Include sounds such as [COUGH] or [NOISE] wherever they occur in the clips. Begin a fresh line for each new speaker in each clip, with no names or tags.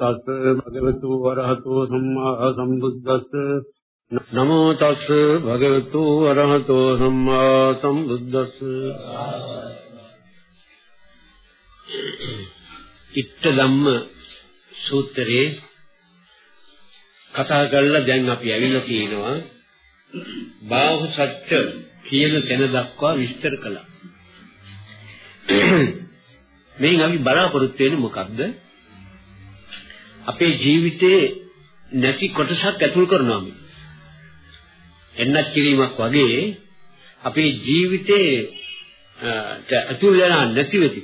තස් භගවතු වරහතෝ සම්මා සම්බුද්දස්ස නමෝ තස් භගවතු වරහතෝ සම්මා සම්බුද්දස්ස ඉත්ත ධම්ම සූත්‍රයේ කතා කරලා දැන් අපි ඇවිල්ලා තියෙනවා බාහු සත්‍ය කියන තැන දක්වා විස්තර කළා. [COUGHS] මේන් අපි බලාපොරොත්තු වෙන්නේ මොකක්ද? අපේ ජීවිතේ නැති කොටසක් ඇතුල් කරනවා මේ. එන්නත් කිරීමක් වගේ අපේ ජීවිතේ ඇතුල් වෙනා නැති වෙති.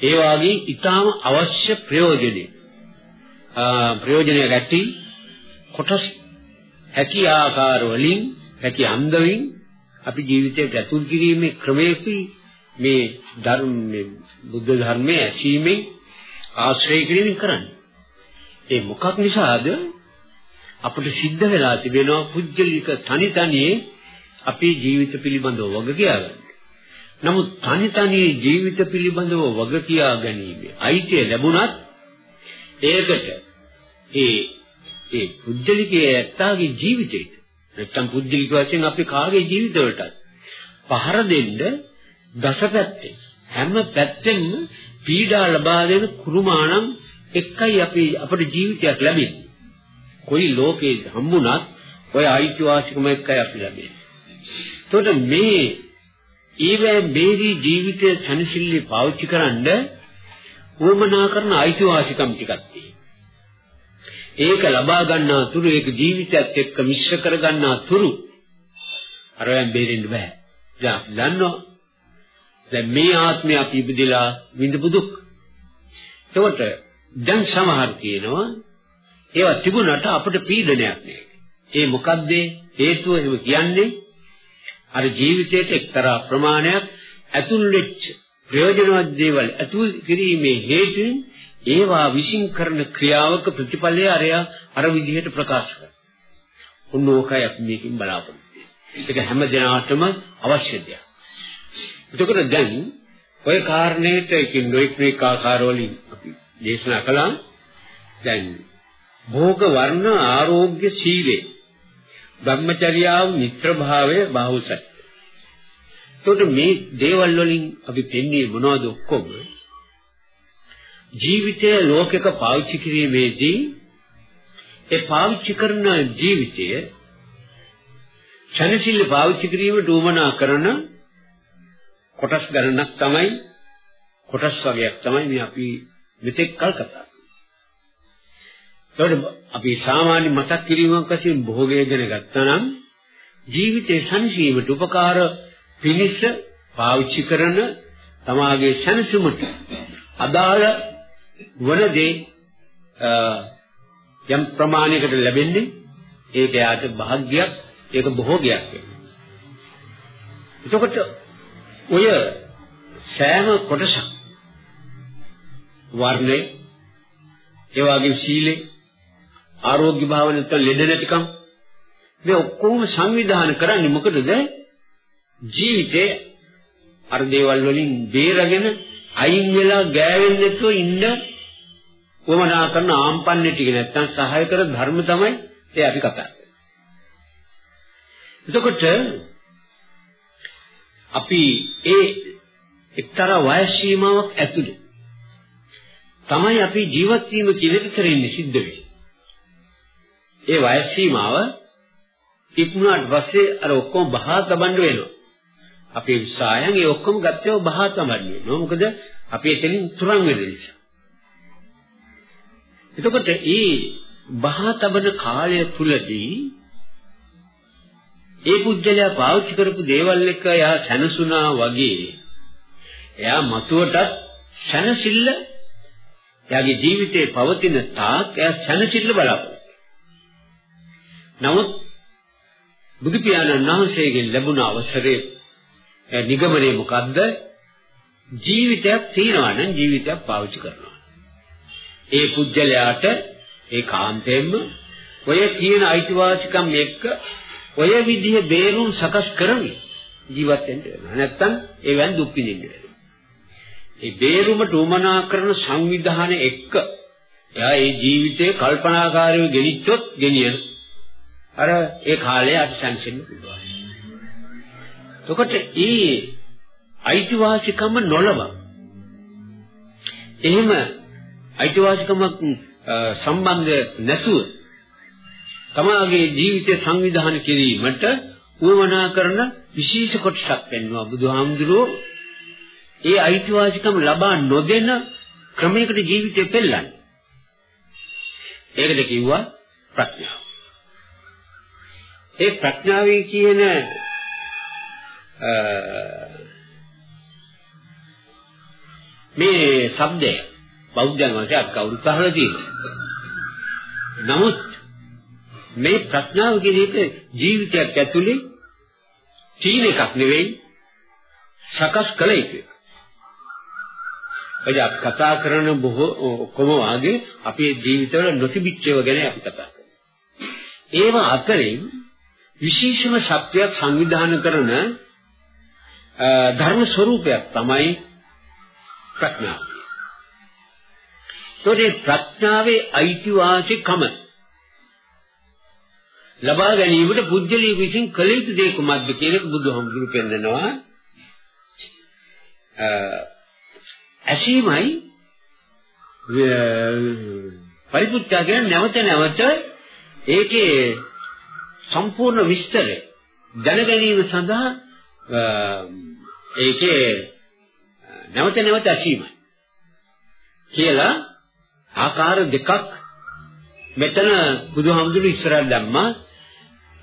ඒ වාගේ ඊටාම අවශ්‍ය ප්‍රයෝජනෙ. ප්‍රයෝජනය ගැටි කොටස් හැකි ආකාර වලින් හැකි අන්දමින් අපි ජීවිතයට ඇතුල් කිරීමේ ක්‍රමයකයි මේ ධර්ම බුද්ධ ධර්මයේ ඇසීමෙන් ආශ්‍රය කිරීමෙන් කරන්නේ. ඒ මොකක් නිසාද අපිට සිද්ධ වෙලා තිබෙනවා පුජ්‍යලික තනි තනියේ අපේ ජීවිත පිළිබඳව වග කියා ගන්න. නමුත් තනි තනියේ ජීවිත පිළිබඳව වග කියා ගැනීම අයිතිය ලැබුණත් ඒකට ඒ ඒ පුජ්‍යලිකයේ ඇත්තාගේ ජීවිතේට නැත්තම් පුජ්‍යලික වශයෙන් අපි කාගේ ජීවිතවලටත් පහර දෙන්න දසපැත්තේ හැම පැත්තෙම පීඩා ලබා දෙන කුරුමානම් එකයි අපි අපේ ජීවිතයක් ලැබෙන්නේ. කොයි ලෝකේ හම්බුණත් ඔය අයිතිවාසිකම එකයි අපි ලැබෙන්නේ. එතකොට මේ ඊවේ බේරි ජීවිතයේ සනසිල්ලි පාවිච්චි කරන්න උවමනා කරන අයිතිවාසිකම් ටිකක් ඒක ලබා ගන්නා තුරු ඒක ජීවිතයත් එක්ක මිශ්‍ර කර ගන්නා තුරු අරයන් බේරෙන්න බෑ. දැන් දන්නවා. දැන් මේ ආත්මය අපි ඉපදිලා විඳපු දුක්. එතකොට දැන් සමහර කියනවා ඒවා තිබුණාට අපිට පීඩනයක් නෑ. ඒ මොකද්ද හේතුව එහෙම කියන්නේ? අර ජීවිතයට එක්තරා ප්‍රමාණයක් ඇතුල් වෙච්ච ප්‍රයෝජනවත් දේවල් ඇතුල් කිරීමේ හේතුන් ඒවා විශ්ින් කරන ක්‍රියාවක ප්‍රතිඵලය අරයා අර විදිහට ප්‍රකාශ කරනවා. උන්නෝකයි අපි මේකෙන් බලාපොරොත්තු වෙන්නේ. ඒක හැම දිනාටම අවශ්‍ය දෙයක්. එතකොට දැන් ওই කාරණේට ඒකින් නොඑක් මේක ආකාරවලින් අපි දේශනා කළා. දැන් භෝග වර්ණ ආරෝග්‍ය සීලේ බ්‍රහ්මචර්යාව මිත්‍ර භාවය බාහුසත්. එතකොට මේ දේවල් වලින් අපි පෙන්වන්නේ මොනවද ඔක්කොම? ජීවිතය ලෝකයක පාවිච්චි කිරීමේදී ඒ පාවිච්චි කරන ජීවිතය ඡනසිල්ල පාවිච්චි කිරීමට උවමනා කරන කොටස් ගණනක් තමයි කොටස් වර්ගයක් තමයි මේ අපි මෙතෙක් කල් කතා කරන්නේ. අපි සාමාන්‍ය මතක් කිරීමක් වශයෙන් භෝගය ගැන ගත්තා නම් ජීවිතේ සංසීමට උපකාර පිණිස පාවිච්චි කරන තමාගේ සැනසීමට අදාළ වන දේ යම් ප්‍රමාණයකට ලැබෙන්නේ ඒක යාට භාග්යක් ඒක භෝගයක් වෙනවා. එතකොට ඔය සෑම කොටසක් වර්ණේ ඒ වගේම සීලේ ආරෝග්‍ය භාව නැත්නම් ලෙඩ නැතිකම් මේ ඔක්කොම සංවිධානය කරන්නේ මොකටද ජීවිතේ අර දේවල් වලින් බේරගෙන අයින් වෙලා ගෑවෙන්නේ නැතුව ඉන්න වමනා කරන ආම්පන්නේ ටික නැත්තම් සහාය කර ධර්ම තමයි ඒ අපි කතා කරන්නේ. එතකොට අපි ඒ එක්තරා වයස් සීමාවක් ඇතුළේ තමයි අපි ජීවත් වීම කියලා කරන්නේ සිද්ධ වෙන්නේ. ඒ වයස් සීමාව ඉක්මුණාට පස්සේ අර ඔක්කොම බහා තබන්න වෙනවා. අපේ උත්සාහයෙන් ඒ ඔක්කොම ගත්තේ බහා තබන්න වෙනවා. මොකද අපි එතනින් තුරන් වෙන නිසා. එතකොට ඒ බහා තබන කාලය තුලදී ඒ පුජ්‍යලයා පාවිච්චි කරපු දේවල් එක එයා සැනසුණා වගේ එයා මතුවටත් සැනසෙල්ල එයාගේ ජීවිතේ පවතින තාක් එයා සැනසෙල්ල බලාපොරොත්තු. නමුත් බුදු පියාණන් වහන්සේගෙන් ලැබුණ අවසරයේ නිගමනය මොකද්ද? ජීවිතයක් තියනවා නම් ජීවිතයක් පාවිච්චි කරනවා. ඒ පුජ්‍යලයාට ඒ කාන්තෙන්ම ඔය කියන අයිතිවාසිකම් එක්ක ඔය විදිහ බේරුම් සකස් කරමින් ජීවත් වෙන්න වෙනවා. නැත්තම් ඒවෙන් දුක් විඳින්න වෙනවා. ඒ බේරුමට උමනා කරන සංවිධානය එක්ක එයා ඒ ජීවිතේ කල්පනාකාරීව ගෙනිච්චොත් ගෙනියන. අර ඒ කාලේ අට සංසින්න පුළුවන්. එතකොට ඒ අයිතිවාසිකම නොලබ එහෙම අයිතිවාසිකමක් සම්බන්ධ නැතුව තමාගේ ජීවිතය සංවිධානය කිරීමට උවමනා කරන විශේෂ කොටසක් වෙනවා බුදුහාමුදුරුවෝ ඒ අයිතිවාසිකම් ලබා නොදෙන ක්‍රමයකට ජීවිතය පෙළන්නේ ඒකද කිව්වා ප්‍රඥාව ඒ ප්‍රඥාවේ කියන මේ શબ્දය බෞද්ධයන් වහන්සේ කවුරුත් අහලා තියෙනවා. නමුත් මේ ප්‍රඥාව කියන එක ජීවිතයක් ඇතුලේ තීන එකක් නෙවෙයි සකස් කළ යුතුයි. එය කතා කරන බොහෝ කොම වාගේ අපේ ජීවිතවල නොතිබිච්ච ඒවා ගැන අපි කතා කරනවා. ඒව අතරින් විශේෂම ශක්තියක් සංවිධානය කරන ධර්ම ස්වરૂපයක් තමයි ප්‍රඥාව. ඒකේ ප්‍රඥාවේ අයිතිවාසිකම ලබා ගැනීමට පුජ්‍යලී විසින් කළ යුතු දේ කුමක්ද කියන එක බුදුහාමුදුරු පෙන්නනවා. ඇසීමයි පරිපුත්‍යා කියන නැවත නැවත ඒකේ සම්පූර්ණ විස්තරය. දැන ගැනීම සඳහා ඒකේ නැවත නැවත ඇසීමයි. කියලා ආකාර දෙකක් මෙතන බුදුහාමුදුරු ඉස්සරහ දැම්මා.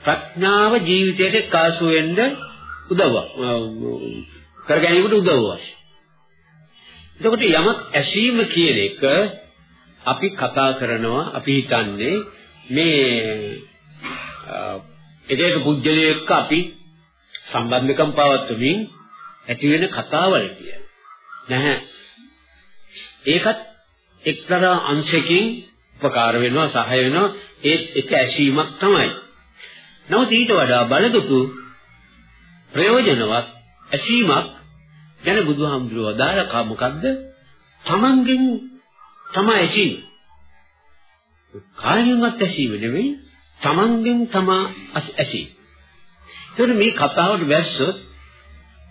ප්‍රඥාව ජීවිතයට කාසු වෙන්න උදව්වක් කර ගැනීමට උදව්වක්. එතකොට යමක් ඇසීම කියන එක අපි කතා කරනවා අපි හිතන්නේ මේ එක එක පුජ්‍යලයක අපි සම්බන්ධකම් පවත්වමින් ඇති වෙන කතාවල කියන. නැහැ. ඒකත් එක්තරා අංශකින් උපකාර වෙනවා සහාය වෙනවා ඒ එක ඇසීමක් තමයි. නමුත් ඊට වඩා බලදුතු ප්‍රයෝජනවත් ඇසීමක් ගැන බුදුහාමුදුරුවෝ දාලා මොකද්ද? තමන්ගෙන් තමයි ඇසීම. කායින්වත් ඇසීම නෙවෙයි තමන්ගෙන් තමා ඇසීම. ඒතර මේ කතාවට වැස්සොත්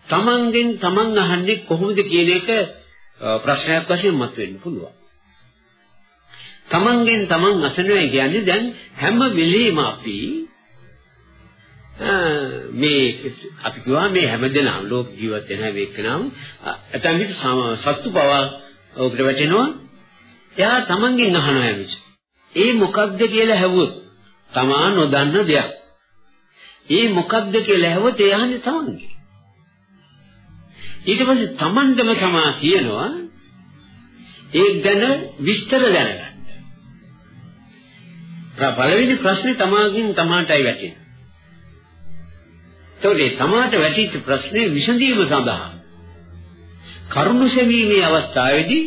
තමන්ගෙන් තමන් අහන්නේ කොහොමද කියන එක ප්‍රශ්නයක් වශයෙන් මතුවෙන්න පුළුවන්. තමන්ගෙන් තමන් අසනවා කියන්නේ දැන් හැම වෙලෙම අපි මේ අපි කියවා මේ හැමදෙනාම ලෝක ජීවත් වෙන හැම එක්කනම ඇතන් විට සත්තු පවා ඔකට වැටෙනවා. එයා තමන්ගෙන් අහනවා හැමිට ඒ මොකක්ද කියලා හැවුවොත් තමා නොදන්න දෙයක්. ඒ මොකක්ද කියලා හැවුවොත් ඒ අහන්නේ තමන්ගේ. ඊට පස්සේ තමන්ටම තමා කියනවා ඒක ගැන විස්තර දැනගන්න. පළවෙනි ප්‍රශ්නේ තමාගෙන් තමාටයි වැටෙන්නේ. ඒතකොට තමාට වැටිච්ච ප්‍රශ්නේ විසඳීම සඳහා කරුණු සෙවීමේ අවස්ථාවේදී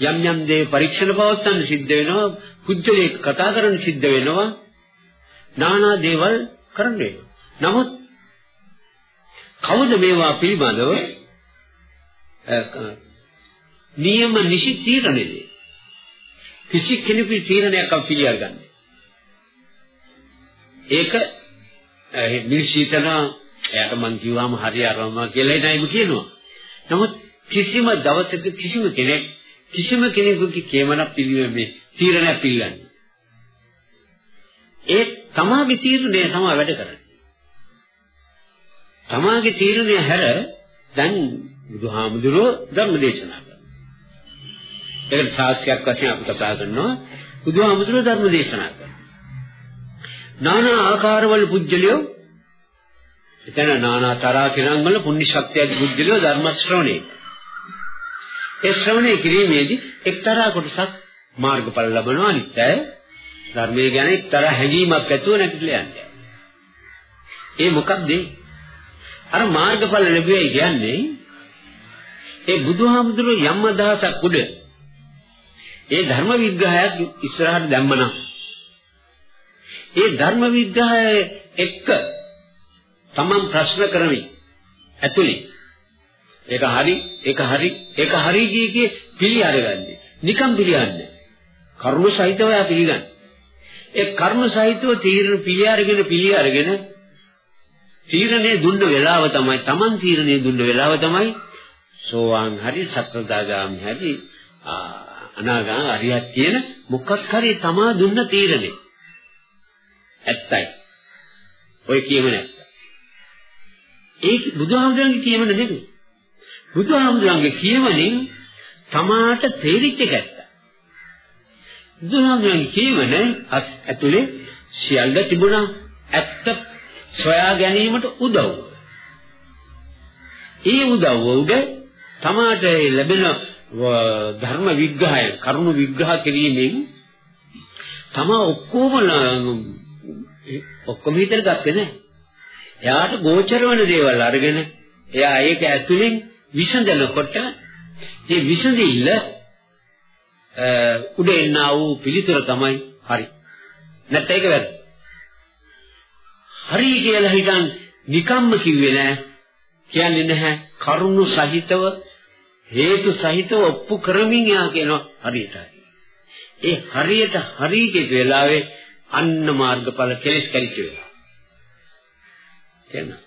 යම් යම් දේ පරීක්ෂණ පවත්වන්න සිද්ධ වෙනවා, කුජලයේ කතා කරන්න සිද්ධ වෙනවා, নানা දේවල් කරන්න වෙනවා. නමුත් කවුද මේවා පිළිබඳව නියම නිසි තීරණේ කිසි කෙනෙකු තීරණයක් අපි පිළිඅරගන්නේ. ඒක මිනිස්සුතන එයාට මං කිව්වම හරි අරමා කියලා නේද කියනවා. නමුත් කිසිම දවසක කිසිම කෙනෙක් කිසිම කෙනෙකුගේ කේමනක් පිළිවෙන්නේ තීරණයක් පිළිගන්නේ. ඒ තමාගේ තීරණය තමයි වැඩ කරන්නේ. තමාගේ තීරණය හැර දැන් බුදුහාමුදුරුවෝ ධර්ම දේශනා ඒකට සාක්ෂියක් වශයෙන් අපි කතා කරනවා බුදුහාමුදුරුවෝ ධර්ම දේශනා කරනවා. নানা ආකාරවල පුජ්‍යලියෝ එතන නානා තරා කිරන් වල පුණ්‍ය ශක්තියක් බුද්ධිලෝ ධර්ම ශ්‍රවණේ. ඒ ශ්‍රවණය කිරීමේදී එක්තරා කොටසක් මාර්ගඵල ලබනවා අනිත්‍යය ධර්මයේ ගැන එක්තරා හැඟීමක් ඇතුව නැතිලා යන්නේ. ඒ මොකක්ද? අර මාර්ගඵල ලැබුවයි කියන්නේ ඒ බුදුහාමුදුරුවෝ යම් අදහසක් උඩ ඒ ධර්ම විග්‍රහයක් ඉස්සරහට දැම්මනම් ඒ ධර්ම විග්‍රහය එක්ක තමන් ප්‍රශ්න කරමින් ඇතුලේ ඒක හරි ඒක හරි ඒක හරි කිය පිළි අරගන්නේ. නිකම් පිළිගන්නේ කර්ම සහිතව යා පිළිගන්නේ ඒ කර්ම සහිතව තීරණ පිළි අරගෙන පිළි අරගෙන තීරණේ දුන්න වෙලාව තමයි තමන් තීරණේ දුන්න වෙලාව තමයි සෝවාන් හරි සත්‍රදාගාමි හරි අනාගාම අරියත් කියන මොකක් හරි තමා දුන්න තීරණේ ඇත්තයි. ඔය කියම නැත්ත ඒක බුදුහාමුදුරන්ගේ කියමන නෙමෙයි බුදුහාමුදුරන්ගේ කියමනින් තමාට තේරිච්ච එක ඇත්ත. බුදුහාමුදුරන්ගේ කියමන ඇතුලේ සියල්ල තිබුණා. ඇත්ත සොයා ගැනීමට උදව්. ඒ උදව්ව උඩ තමාට ලැබෙන ධර්ම විග්‍රහය කරුණු විග්‍රහ කිරීමෙන් තමා ඔක්කොම ඔක්කොම හිතට ගත්තේ නැහැ. එයාට ගෝචර වෙන දේවල් අරගෙන එයා ඒක ඇතුලෙන් විසඳනකොට මේ විසඳිල්ල උඩ එන්නා වූ පිළිතුර තමයි හරි. නැත්නම් ඒක වැරදි. හරි කියලා හිතන් නිකම්ම කිව්වේ නෑ. කියන්නේ නැහැ කරුණු සහිතව හේතු සහිතව ඔප්පු කරමින් යා කියනවා හරියට. ඒ හරියට හරි කියපු වෙලාවේ අන්න මාර්ගඵල කෙලස් කරිච්ච වෙලා. තේරෙනවද?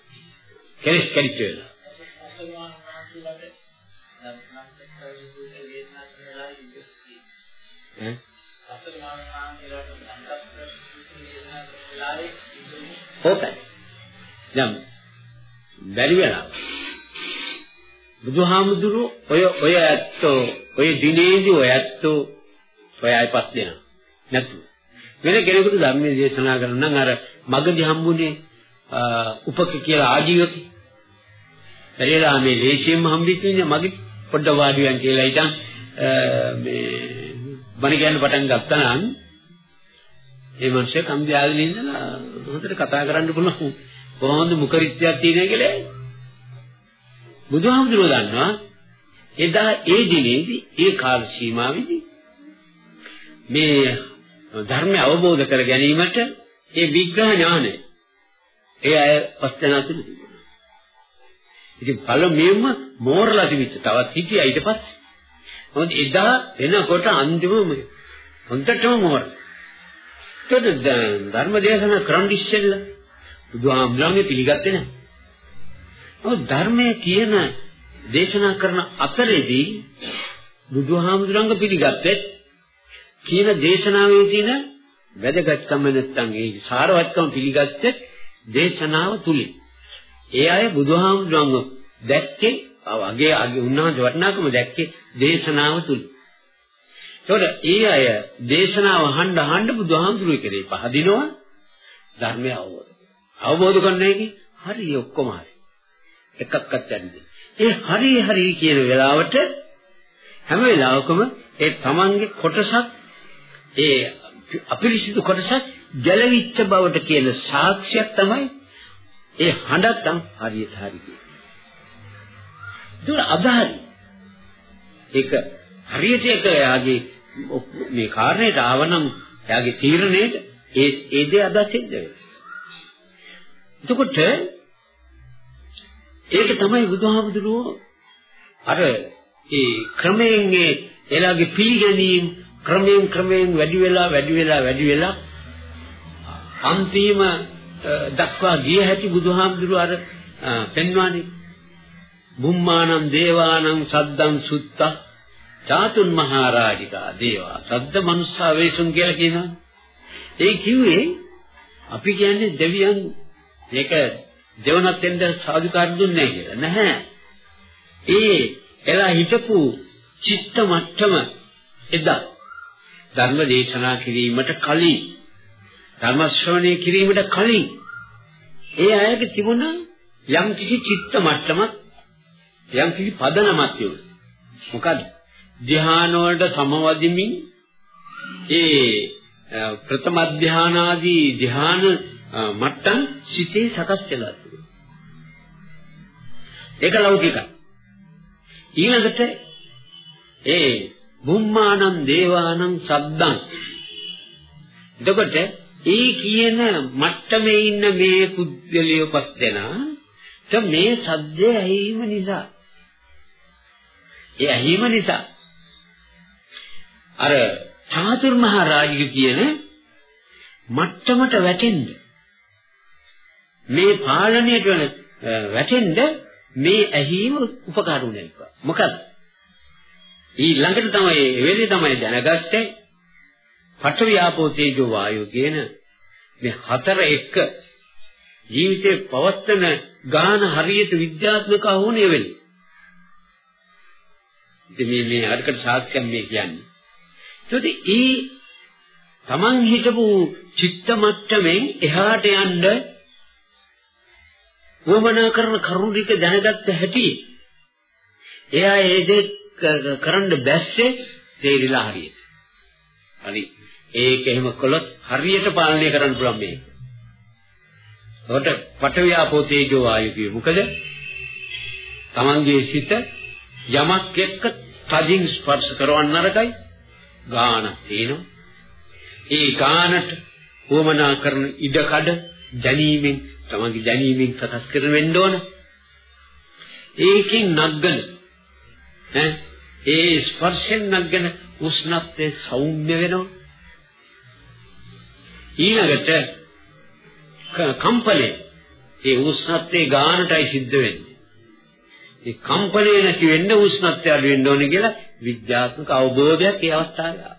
කෙලස් කරිච්ච වෙලා. ඕකයි. දැන් බැරි වෙලා බුදුහාමුදුරුවෝ ඔය ඔය ඇත්තෝ ඔය දිනේදී ඔය ඇත්තෝ ඔය අයපත් දෙනවා නැතු වෙන කෙනෙකුට ධර්මයේ දේශනා කරන නම් අර මගදී හම්බුනේ උපක කියලා ආජීවක. පෙරේලා මේ ලේසියෙන්ම හම්බෙච්ච ඉන්නේ මගේ පොඩ්ඩ වාඩියන් කියලා ඉතින් මේ බණ කියන්න පටන් ගත්තා නම් ඒ මිනිස්සේ කම්බියාගෙන ඉඳලා හොඳට කතා කරන්න පුළුවන්. කොහොමද මුඛරිත්‍යක් තියෙනවා කියලා? බුදුහාමුදුරුවෝ දන්නවා එදා ඒ දිනේදී ඒ කාල සීමාවෙදී මේ ධර්මය අවබෝධ කර ගැනීමට ඒ විග්‍රහ ඥානය ඒ අය පස්තනා තුන තිබුණා. ඉතින් පළමුවෙන්ම මෝරලා තිබිච්ච තවත් හිටියා ඊට පස්සේ. මොකද එදා එනකොට අන්තිමම හොඳටම මෝරලා. ඒකද ධර්ම දේශනා කරන්න ඉස්සෙල්ලා බුදුහාමුදුරන්ගේ පිළිගත්තේ නැහැ. ඔව් ධර්මයේ කියන දේශනා කරන අතරේදී බුදුහාමුදුරන්ග පිළිගත්තේ කියන දේශනාවේ තියෙන වැදගත්කම නැත්තම් ඒ සාරවත්කම පිළිගත්තේ දේශනාව තුලින්. ඒ අය බුදුහාමුදුරන්ව දැක්කේ අගේ අගේ උන්වහන්සේ වටිනාකම දැක්කේ දේශනාව තුලින්. ඒතකොට ඒ අය දේශනාව අහන්න අහන්න බුදුහාමුදුරුවෝ කෙරේ පහදිනවා ධර්මය අවබෝධ. අවබෝධ කරන්නේ හරි ඔක්කොම හරි. එකක්වත් නැද්ද? ඒ හරි හරි කියන වෙලාවට හැම වෙලාවකම ඒ තමන්ගේ කොටසක් ඒ අපිරිසිදු කොටසක් ගැලවිච්ච බවට කියන සාක්ෂියක් තමයි ඒ හඬක් නම් හරියට හරි කියන්නේ. දුර අදාහරි. ඒක හරියට ඒක එයාගේ මේ කාරණේට ආවනම් එයාගේ තීරණයට ඒ ඒ දේ අදා සිද්ධ වෙනවා. එතකොට ඒක තමයි බුදුහාමුදුරුවෝ අර ඒ ක්‍රමයෙන් ඒ එලාගේ පිළිගැනීම් ක්‍රමයෙන් ක්‍රමයෙන් වැඩි වෙලා වැඩි වෙලා වැඩි වෙලා අන්තිම දක්වා ගිය හැටි බුදුහාමුදුරුවෝ අර පෙන්වානේ බුම්මානම් දේවානම් සද්දං සුත්ත චාතුන් මහරජිකා දේවා සද්ද මනුස්සා වේසුන් කියලා කියනවා ඒ කිව්වේ අපි කියන්නේ දෙවියන් මේක දෙවනත් වෙන්න සාදුකාර දුන්නේ කියලා. නැහැ. ඒ එලා හිටපු චිත්ත මට්ටම එදා ධර්ම දේශනා කිරීමට කලින් ධර්ම ශ්‍රවණය කිරීමට කලින් ඒ අයගේ තිබුණ යම් කිසි චිත්ත මට්ටමක් යම් කිසි පදනමක් තියුණා. මොකද ධ්‍යාන වලට සමවදිමින් ඒ ප්‍රථම ධ්‍යානාදී ධ්‍යාන මට්ටම් සිතේ සකස් වෙලා තිබෙනවා. ඒක ලෞකිකයි. ඊළඟට ඒ බුම්මානං දේවානං සද්දං එතකොට ඒ කියන මට්ටමේ ඉන්න මේ පුද්ගලිය පස් දෙනා මේ සද්දේ ඇහිම නිසා. ඒ ඇහිම නිසා. අර චාතුර්මහා රාජික කියන මට්ටමට වැටෙන්න. මේ පාලනයට වැටෙන්න මේ ඇහිම උපකාර වුණා. මොකද ඊළඟට තමයි එවෙලේ තමයි දැනගත්තේ පඨවි ආපෝ තේජෝ වායෝ කියන මේ හතර එක ජීවිතේ පවත්තන ගාන හරියට විද්‍යාත්මක වුණේ වෙලේ. ඉතින් මේ මේ අරකට සාස්කම් මේ කියන්නේ. ඒකද ඒ Taman හිටපු චිත්ත මට්ටමින් එහාට යන්න වමනා කරන කරුණ ටික දැනගත්ත හැටි එයා ඒ දේ කරන්න බැස්සේ තේරිලා හරියට. හරි. ඒක එහෙම කළොත් හරියට පාලනය කරන්න පුළුවන් මේක. ඔකට පඨවි ආපෝ තේජෝ වායු කිය. මොකද? Tamange සිත යමක් එක්ක තදින් ස්පර්ශ කරවන්න නරකයි. ගාන තියෙනවා. ඒ ගානට වමනා කරන ඉඩකඩ ජනීමෙන් තමන්ගේ ජනීමෙන් සකස් කරන වෙන්න ඕන. ඒකෙන් නග්ගන ඈ ඒ ස්පර්ශෙන් නග්ගන උෂ්ණත්වයේ සෞම්‍ය වෙනවා. ඊළඟට කම්පලේ ඒ උෂ්ණත්වයේ ගානටයි සිද්ධ වෙන්නේ. ඒ කම්පලේ නැති වෙන්න උෂ්ණත්වය අඩු වෙන්න ඕනේ කියලා විද්‍යාත්මක අවබෝධයක් ඒ අවස්ථාවේ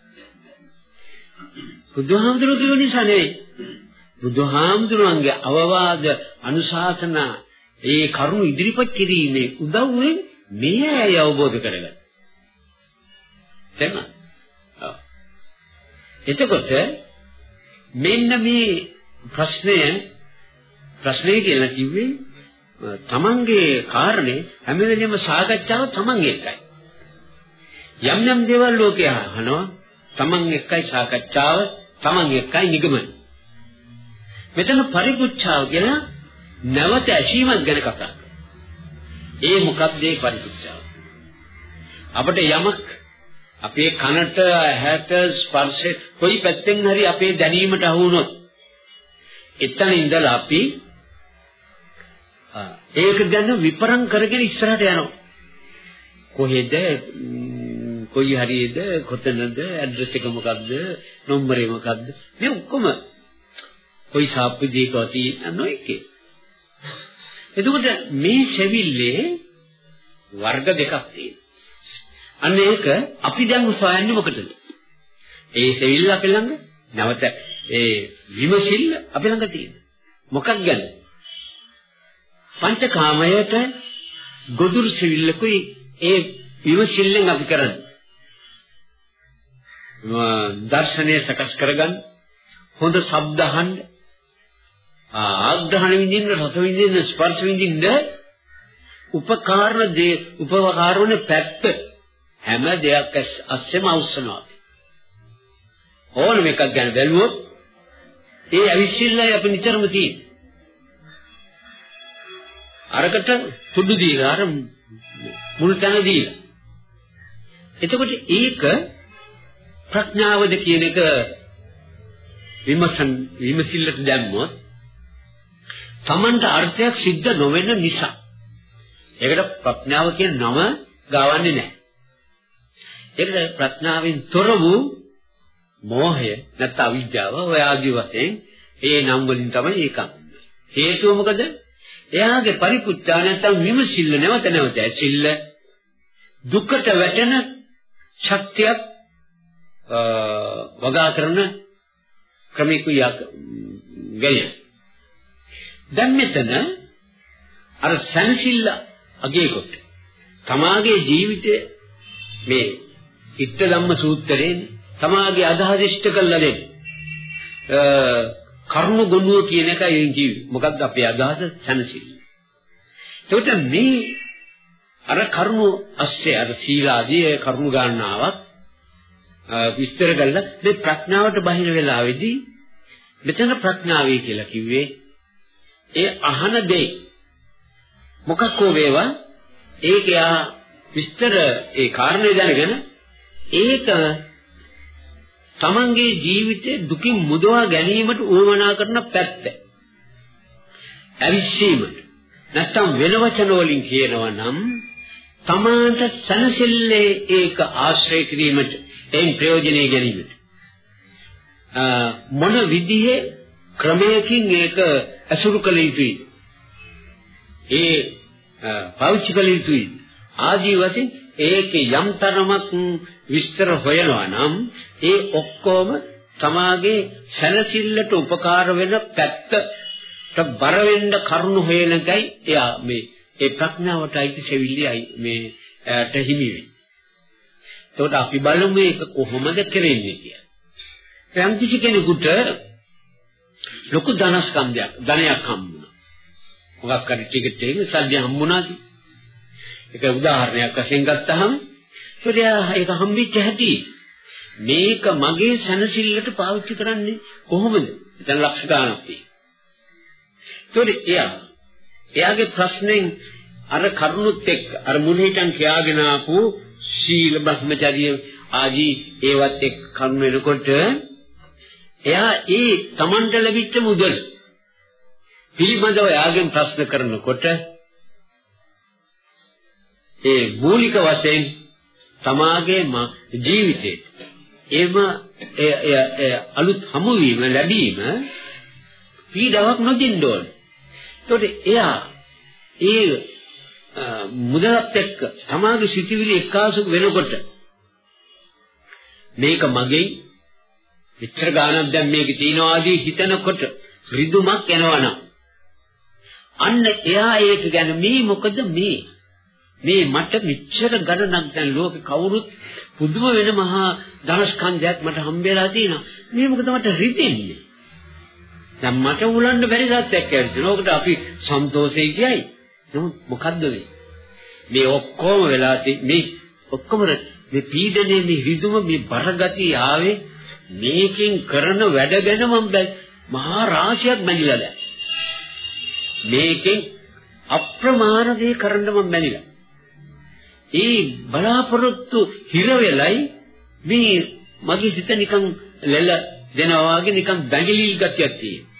බුදුහාමුදුරුවෝ කියන නිසා නෙවෙයි. බුදුහාමුදුරුවන්ගේ අවවාද අනුශාසනා ඒ කරුණ ඉදිරිපත් කිරීමේ උදව්වෙන් මේ අය අවබෝධ කරගන්න. තේරුණා? එතකොට මෙන්න මේ ප්‍රශ්නය ප්‍රශ්නේ කියලා කිව්වේ තමන්ගේ කාරණේ හැම වෙලෙම සාකච්ඡාව තමන් එක්කයි. යම් යම් දේවල් ලෝකේ අහනවා තමන් එක්කයි සාකච්ඡාව තමන් එක්කයි නිගමන. මෙතන පරිපුච්ඡාව කියන නැවත ඇසීමක් ගැන කතා කරනවා. ඒ මොකක්ද ඒ පරිපුච්ඡාව? අපිට යමක් අපේ කනට ඇහැට ස්පර්ශේ කොයි පැත්තෙන් හරි අපේ දැනීමට අහු වුණොත් එතන ඉඳලා අපි ඒක ගැන විපරම් කරගෙන ඉස්සරහට යනවා. කොහෙද කොයි හරියද කොතනද ඇඩ්‍රස් එක මොකද්ද නම්බරේ මොකද්ද? මේ ඔක්කොම කොයි ශාප්පදීකව තියෙන නොයිකේ එතකොට මේ සෙවිල්ලේ වර්ග දෙකක් තියෙනවා අන්න ඒක අපි දැන් හොයන්නේ මොකටද? ඒ සෙවිල්ල අපි ළඟ නැවත ඒ විමසිල්ල අපි ළඟ තියෙනවා. මොකක් ගැන? පංචකාමයට ගොදුරු සෙවිල්ලකුයි ඒ විමසිල්ලෙන් අපි කරන්නේ. දර්ශනය සකස් කරගන්න හොඳ ශබ්ද අහන්න ආග්‍රහණ විඳින්න රස විඳින්න ස්පර්ශ විඳින්න උපකාරණ දේ උපකාරණ පැත්ත හැම දෙයක් අස්සෙම අවශ්‍යනවා. ඕනම එකක් ගැන බැලුවොත් ඒ අවිශ්ිල්ලයි අපි නිතරම තියෙන්නේ. අරකට තුඩු දීලා අර මුල් තැන දීලා. එතකොට ඒක ප්‍රඥාවද කියන එක විමසන් විමසිල්ලට දැම්මොත් Tamanට අර්ථයක් සිද්ධ නොවෙන නිසා ඒකට ප්‍රඥාව කියන නම ගාවන්නේ නැහැ. ඒකට ප්‍රඥාවෙන් තොර වූ මෝහය නැත්නම් අවිද්‍යාව ඔය ආදි වශයෙන් ඒ නම් වලින් තමයි ඒක. හේතුව මොකද? එයාගේ පරිපුච්ඡා නැත්නම් විමසිල්ල නැවත නැවත ඇසිල්ල දුකට වැටෙන ශක්තියක් වගා කරන ක්‍රමිකුයක් ගය. දැන් මෙතන අර සංසිල්ල අගේ කොට තමාගේ ජීවිතයේ මේ ඉත්ත ධම්ම සූත්‍රයෙන් සමාගේ අදහස ඉෂ්ට කළා දෙන්න. කර්ම ගොනුව කියන එකයි එන් කිව්වේ. මොකක්ද අපේ අදහස සැනසෙල්ල. එතකොට මේ අර කරුණු අස්සේ අර සීලාදී කරුණු ගන්නාවක් විස්තර කළා මේ ප්‍රඥාවට බහින වෙලාවේදී මෙතන ප්‍රඥාවයි කියලා කිව්වේ ඒ අහන දේ මොකක් හෝ වේවා ඒක යා විස්තර ඒ කාරණේ දැනගෙන ඒක තමන්ගේ ජීවිතේ දුකින් මුදවා ගැනීමට උවමනා කරන පැත්ත. අවිශ්ීමට නැත්තම් වෙන වචන වලින් කියනවා නම් තමාට සනසෙල්ලේ ඒක ආශ්‍රය කිරීමට එයින් ප්‍රයෝජනෙ ගැනීමට මොන විදිහේ ක්‍රමයකින් ඒක අසුරු කළ යුතුයි ඒ පාවිච්චි කළ යුතුයි ආදී වශයෙන් ඒකේ යම් තරමක් විස්තර හොයනවා නම් ඒ ඔක්කොම තමාගේ සැනසෙල්ලට උපකාර වෙන පැත්තට බර වෙන්න කරුණු හොයන එකයි එයා මේ ඒ ප්‍රඥාවට අයිති සෙවිල්ලයි මේ ට හිමි වෙන්නේ. එතකොට අපි බලමු මේක කොහොමද කරන්නේ කියලා. යම් කිසි කෙනෙකුට ලොකු ධනස්කන්ධයක් ධනයක් හම්බුණා. මොකක් හරි ටිකට් එකක සල්ලි හම්බුණාද? ඒක උදාහරණයක් වශයෙන් ගත්තහම ඒක හම්බෙච්ච හැටි මේක මගේ සනසිල්ලට පාවිච්චි කරන්නේ කොහොමද? දැන් ලක්ෂ ගාණක් තියෙනවා. ඒකට එයා එයාගේ ප්‍රශ්නෙන් අර කරුණුත් එක්ක අර මුලින්ටන් කියාගෙන ආපු ශීල බ්‍රහ්මචර්ය ආදී ඒවත් එක්ක කරුණ වෙනකොට එයා ඒ Tamanට ලැබිච්ච මුදල් පිළිබඳව එයාගෙන් ප්‍රශ්න කරනකොට ඒ මූලික වශයෙන් තමාගේ ජීවිතේ එම අලුත් හමුවීම ලැබීම පීඩාවක් නොදින්න ඕනේ. ඒකට එයා ඒ මුදලත් එක්ක තමාගේ සිටිවිලි එක්කාසු වෙනකොට මේක මගේ විතර ගානක් දැන් මේක තියනවා ආදී හිතනකොට රිදුමක් එනවනම් අන්න එයා ඒක ගැන මේ මොකද මේ මේ මට මෙච්චර ගණනක් දැන් ලෝකේ කවුරුත් පුදුම වෙන මහා ධනස්කන්ධයක් මට හම්බෙලා තියෙනවා. මේ මොකද මට රිදෙන්නේ? දැන් මට උලන්න බැරි සත්‍යයක් ඇවිත්. ඕකට අපි සන්තෝෂේ කියයි. නමුත් මොකද්ද මේ? මේ ඔක්කොම වෙලා මේ ඔක්කොම මේ පීඩනේ මේ රිදුම මේ බරගතිය ආවේ මේකෙන් කරන වැඩ ගැන මම මහා රාශියක් බැඳිලා දැන්. මේකෙන් අප්‍රමාණ දේ කරන්න මම බැඳිලා. ඒ බලාපොරොත්තු හිර වෙලයි මේ මගේ හිත නිකන් ලෙල දෙනවා වගේ නිකන් බැඟිලි ගතියක් තියෙනවා.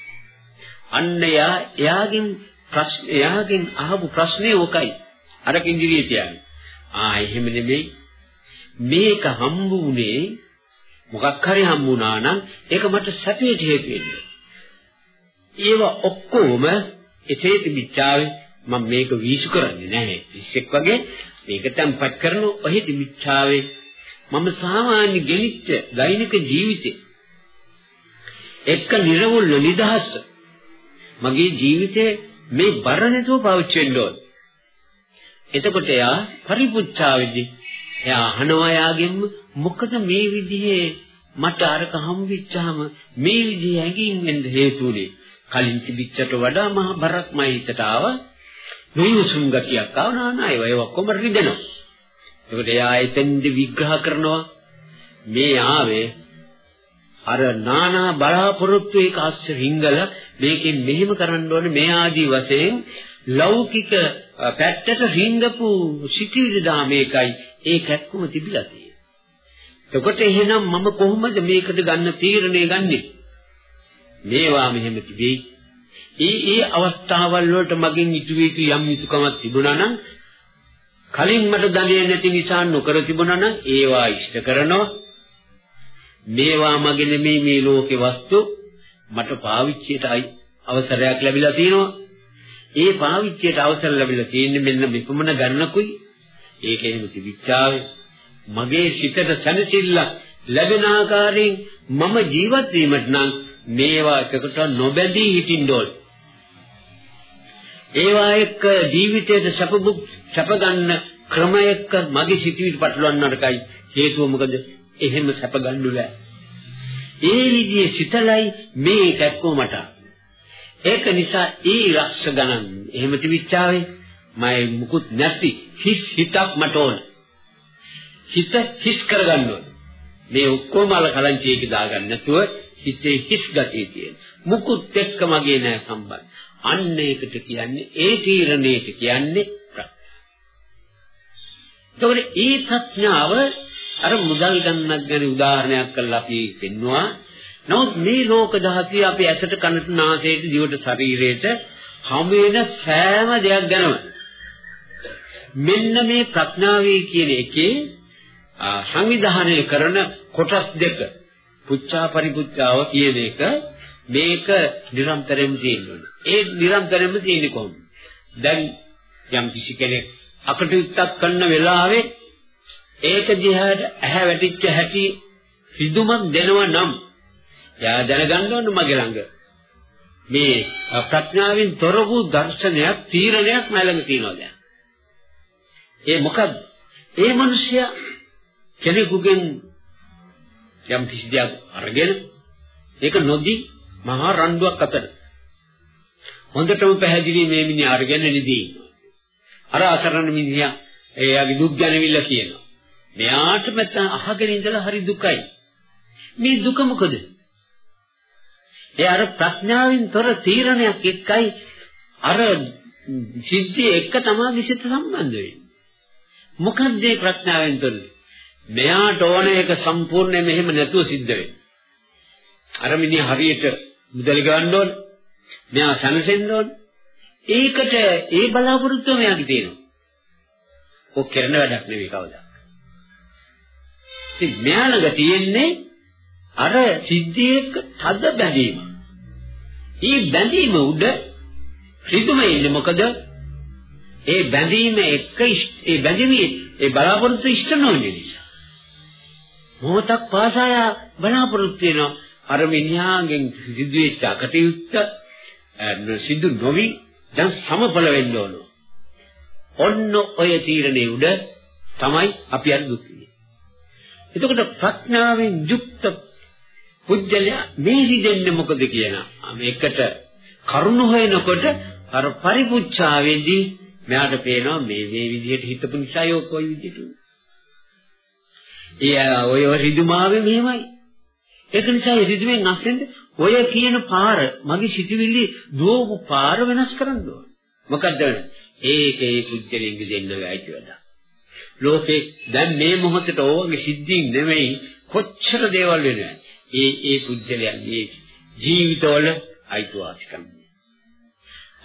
අන්න එයා එයාගෙන් ප්‍රශ්න එයාගෙන් අහපු ප්‍රශ්නේ ඕකයි. අර කිංගිරිය කියන්නේ. ආ එහෙම නෙමෙයි. මේක හම්බුනේ මොකක් හරි හම්බුණා නම් ඒක මට සැපයට හේතු වෙන්නේ. ඒව ඔක්කොම එතේ තිබිච්චාවේ මම මේක වීසු කරන්නේ නැහැ. ඉස්සෙක් වගේ මේක තැම්පත් කරන ඔහි තිබිච්චාවේ මම සාමාන්‍ය ගෙනිච්ච දෛනික ජීවිතේ එක්ක නිර්වුල් නිදහස මගේ ජීවිතේ මේ බර නැතුව පාවිච්චි වෙන්න ඕන. එතකොට එයා පරිපුච්ඡාවේදී එයා අහනවා යාගෙන්ම මොකද මේ විදිහේ මට අරක හම්බෙච්චාම මේ විදිහේ හැඟීම් වෙන්න හේතුනේ? කලින් තිබිච්චට වඩා මහ බරක් මයි හිතට ආවා. නොයුසුම් ගතියක් ආවනා නෑ ඒව ඔක්කොම රිදෙනවා. ඒකට එයා එතෙන්ද විග්‍රහ කරනවා මේ ආවේ අර නානා බලාපොරොත්තු එක අස්ස හිංගල මේකෙන් මෙහෙම කරන්න ඕනේ මේ ආදී වශයෙන් ලෞකික පැත්තට රිංගපු සිටිවිලි දා මේකයි ඒ කැක්කම තිබිලා තියෙන්නේ. එතකොට එහෙනම් මම කොහොමද මේකට ගන්න තීරණය ගන්නෙ? මේවා මෙහෙම තිබෙයි. ඒ ඒ අවස්ථාවල් වලට මගෙන් ඉතුරු යම් යුතුයකමක් තිබුණා නම් කලින් මට දන්නේ නැති නිසා නොකර තිබුණා නම් ඒවා ඉෂ්ට කරනවා. මේවා මගේ නෙමෙයි මේ ලෝකේ වස්තු මට පාවිච්චියට අවසරයක් ලැබිලා තියෙනවා. ඒ පාවිච්චියට අවසර ලැබිලා තියෙන්නේ මෙන්න මෙපමණ ගන්නකුයි. ඒක එහෙම තිබිච්චාවේ මගේ සිතට සැනසෙල්ල ලැබෙන ආකාරයෙන් මම ජීවත් වීමට නම් මේවා එකකට නොබැඳී හිටින්න ඕන. ඒවා එක්ක ජීවිතයට සැපබුක් සැප ගන්න ක්‍රමයක මගේ සිතුවිලි පටලවන්නටයි හේතුව මොකද? එහෙම සැප ගන්නු බෑ. ඒ විදිහේ සිතලයි මේ කැක්කෝ මට. ඒක නිසා ඒ ලක්ෂ ගණන් එහෙම තිබිච්චාවේ මම මුකුත් නැති හිස් හිතක් මට ඕන. හිත හිස් කරගන්න ඕන. මේ ඔක්කොම අල කලංචියක දාගන්න නැතුව හිතේ හිස් ගතිය තියෙන. මුකුත් එක්ක මගේ නෑ සම්බන්ධ. අන්න ඒකට කියන්නේ ඒ තීරණයට කියන්නේ එතකොට ඒ ප්‍රඥාව අර මුදල් ගන්නක් ගැන උදාහරණයක් කරලා අපි පෙන්නවා. නමුත් මේ ලෝක ධාතිය අපි ඇසට කනට නාසයට දිවට ශරීරයට හමු වෙන සෑම දෙයක් ගැනම මෙන්න මේ ප්‍රඥාවේ කියන එකේ සංවිධානය කරන කොටස් දෙක පුච්චා පරිපුච්චාව කියන එක මේක නිරන්තරයෙන් තියෙනවා. ඒ නිරන්තරයෙන්ම තියෙන්නේ කොහොමද? දැන් යම් කිසි කෙනෙක් අකටයුත්තක් කරන වෙලාවේ ඒක දිහාට ඇහැ වැටිච්ච හැටි හිදුමක් දෙනවා නම් එයා දැනගන්න ඕන මගේ ළඟ මේ ප්‍රඥාවෙන් තොර වූ දර්ශනයක් තීරණයක් මලඟ තියෙනවා දැන්. ඒ මොකද්ද? ඒ මිනිසයා කෙනෙකුගෙන් යම් කිසි දෙයක් අරගෙන ඒක නොදී මහා රණ්ඩුවක් අතර හොඳටම පැහැදිලි මේ මිනිහ අරගෙන නිදී. අර අසරණ මිනිහා එයාගේ දුක් ගැනවිල්ල කියනවා. මෙයාට මත අහගෙන ඉඳලා හරි දුකයි. මේ දුක මොකද? ඒ අර ප්‍රඥාවෙන් තොර තීරණයක් එක්කයි අර සිද්ධිය එක්ක තමයි විසිත සම්බන්ධ වෙන්නේ. මොකක්ද මේ ප්‍රඥාවෙන් තොරද මෙයාට ඕන එක සම්පූර්ණයෙන් මෙහෙම නැතුව සිද්ධ වෙන්නේ. අර මිනිහ හරියට මුදල් ගන්න ඕන. මෙයා සනසෙන්න ඕන. ඒකට ඒ බලාපොරොත්තුව මෙයාගේ තියෙනවා. ඔක් කරන වැඩක් නෙවෙයි කවදා. ඉතින් මෙයා ළඟ තියෙන්නේ අර සිද්ධියක තද බැඳීම. ඒ බැඳීම උඩ රිදුම ඉන්නේ මොකද? ඒ බැඳීම එක්ක ඒ බැඳීමේ ඒ බලාපොරොත්තු ඉෂ්ට නොවන නිසා. මොහොතක් පාසා බලාපොරොත්තු වෙනවා අර මිනිහාගෙන් සිදුවෙච්ච අකටයුත්ත සිදු නොවි දැන් සමඵල වෙන්න ඕන. ඔන්න ඔය තීරණේ උඩ තමයි අපි අර දුක් එතකොට ප්‍රඥාවෙන් යුක්ත පුජ්‍යලයා මේ හිදෙන්නේ මොකද කියනවා. මේකට කරුණ හොයනකොට අර පරිපුච්ඡාවේදී මෙයාට පේනවා මේ මේ විදිහට හිතපු නිසා යෝ කොයි විදිහට ඒ ඔය රිදුමාවේ මෙහෙමයි. ඒක නිසා රිදුමෙන් අස්සෙන්ද ඔය කියන පාර මගේ සිටිවිලි දුවපු පාර වෙනස් කරන්න ඕන. මොකද්ද වෙන්නේ? ඒක ඒ පුද්ගලෙන්ගේ දෙන්නගේ අයිති වැඩ. ලෝකේ දැන් මේ මොහොතේ ඕවගේ සිද්ධීන් නෙමෙයි කොච්චර දේවල් වෙනවද? ඒ ඒ පුද්ගලයන්ගේ ජීවිතවල අයිතිවාසිකම්.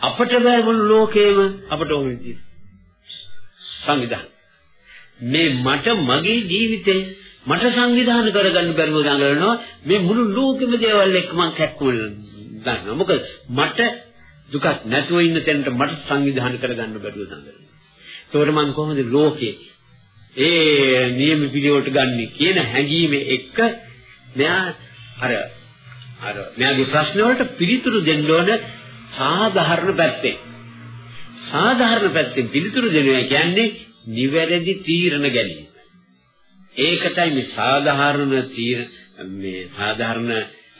අපට බෑ මුළු ලෝකේම අපට ඕන විදිහට සංවිධානය මේ මට මගේ ජීවිතේ මට සංවිධානය කරගන්න බැරුව දඟලනවා මේ මුළු ලෝකෙම දේවල් එක්ක මම කැක්කුල් ගන්නවා. මොකද මට දුකක් නැතුව ඉන්න තැනට මට සංවිධානය කරගන්න බැරුව දඟලනවා ඒකට මම කොහොමද ලෝකේ ඒ නියම පිළිවෙලට ගන්නේ කියන හැඟීම එක්ක මෙයා අර අර මෙයාගේ ප්‍රශ්න වලට පිළිතුරු දෙන්න ඕන සාධාරණ පැත්තෙන් සාධාරණ පැත්තෙන් පිළිතුරු දෙනවා කියන්නේ නිවැරදි තීරණ ගැනීම. ඒකටයි මේ සාධාරණ තීරණ මේ සාධාරණ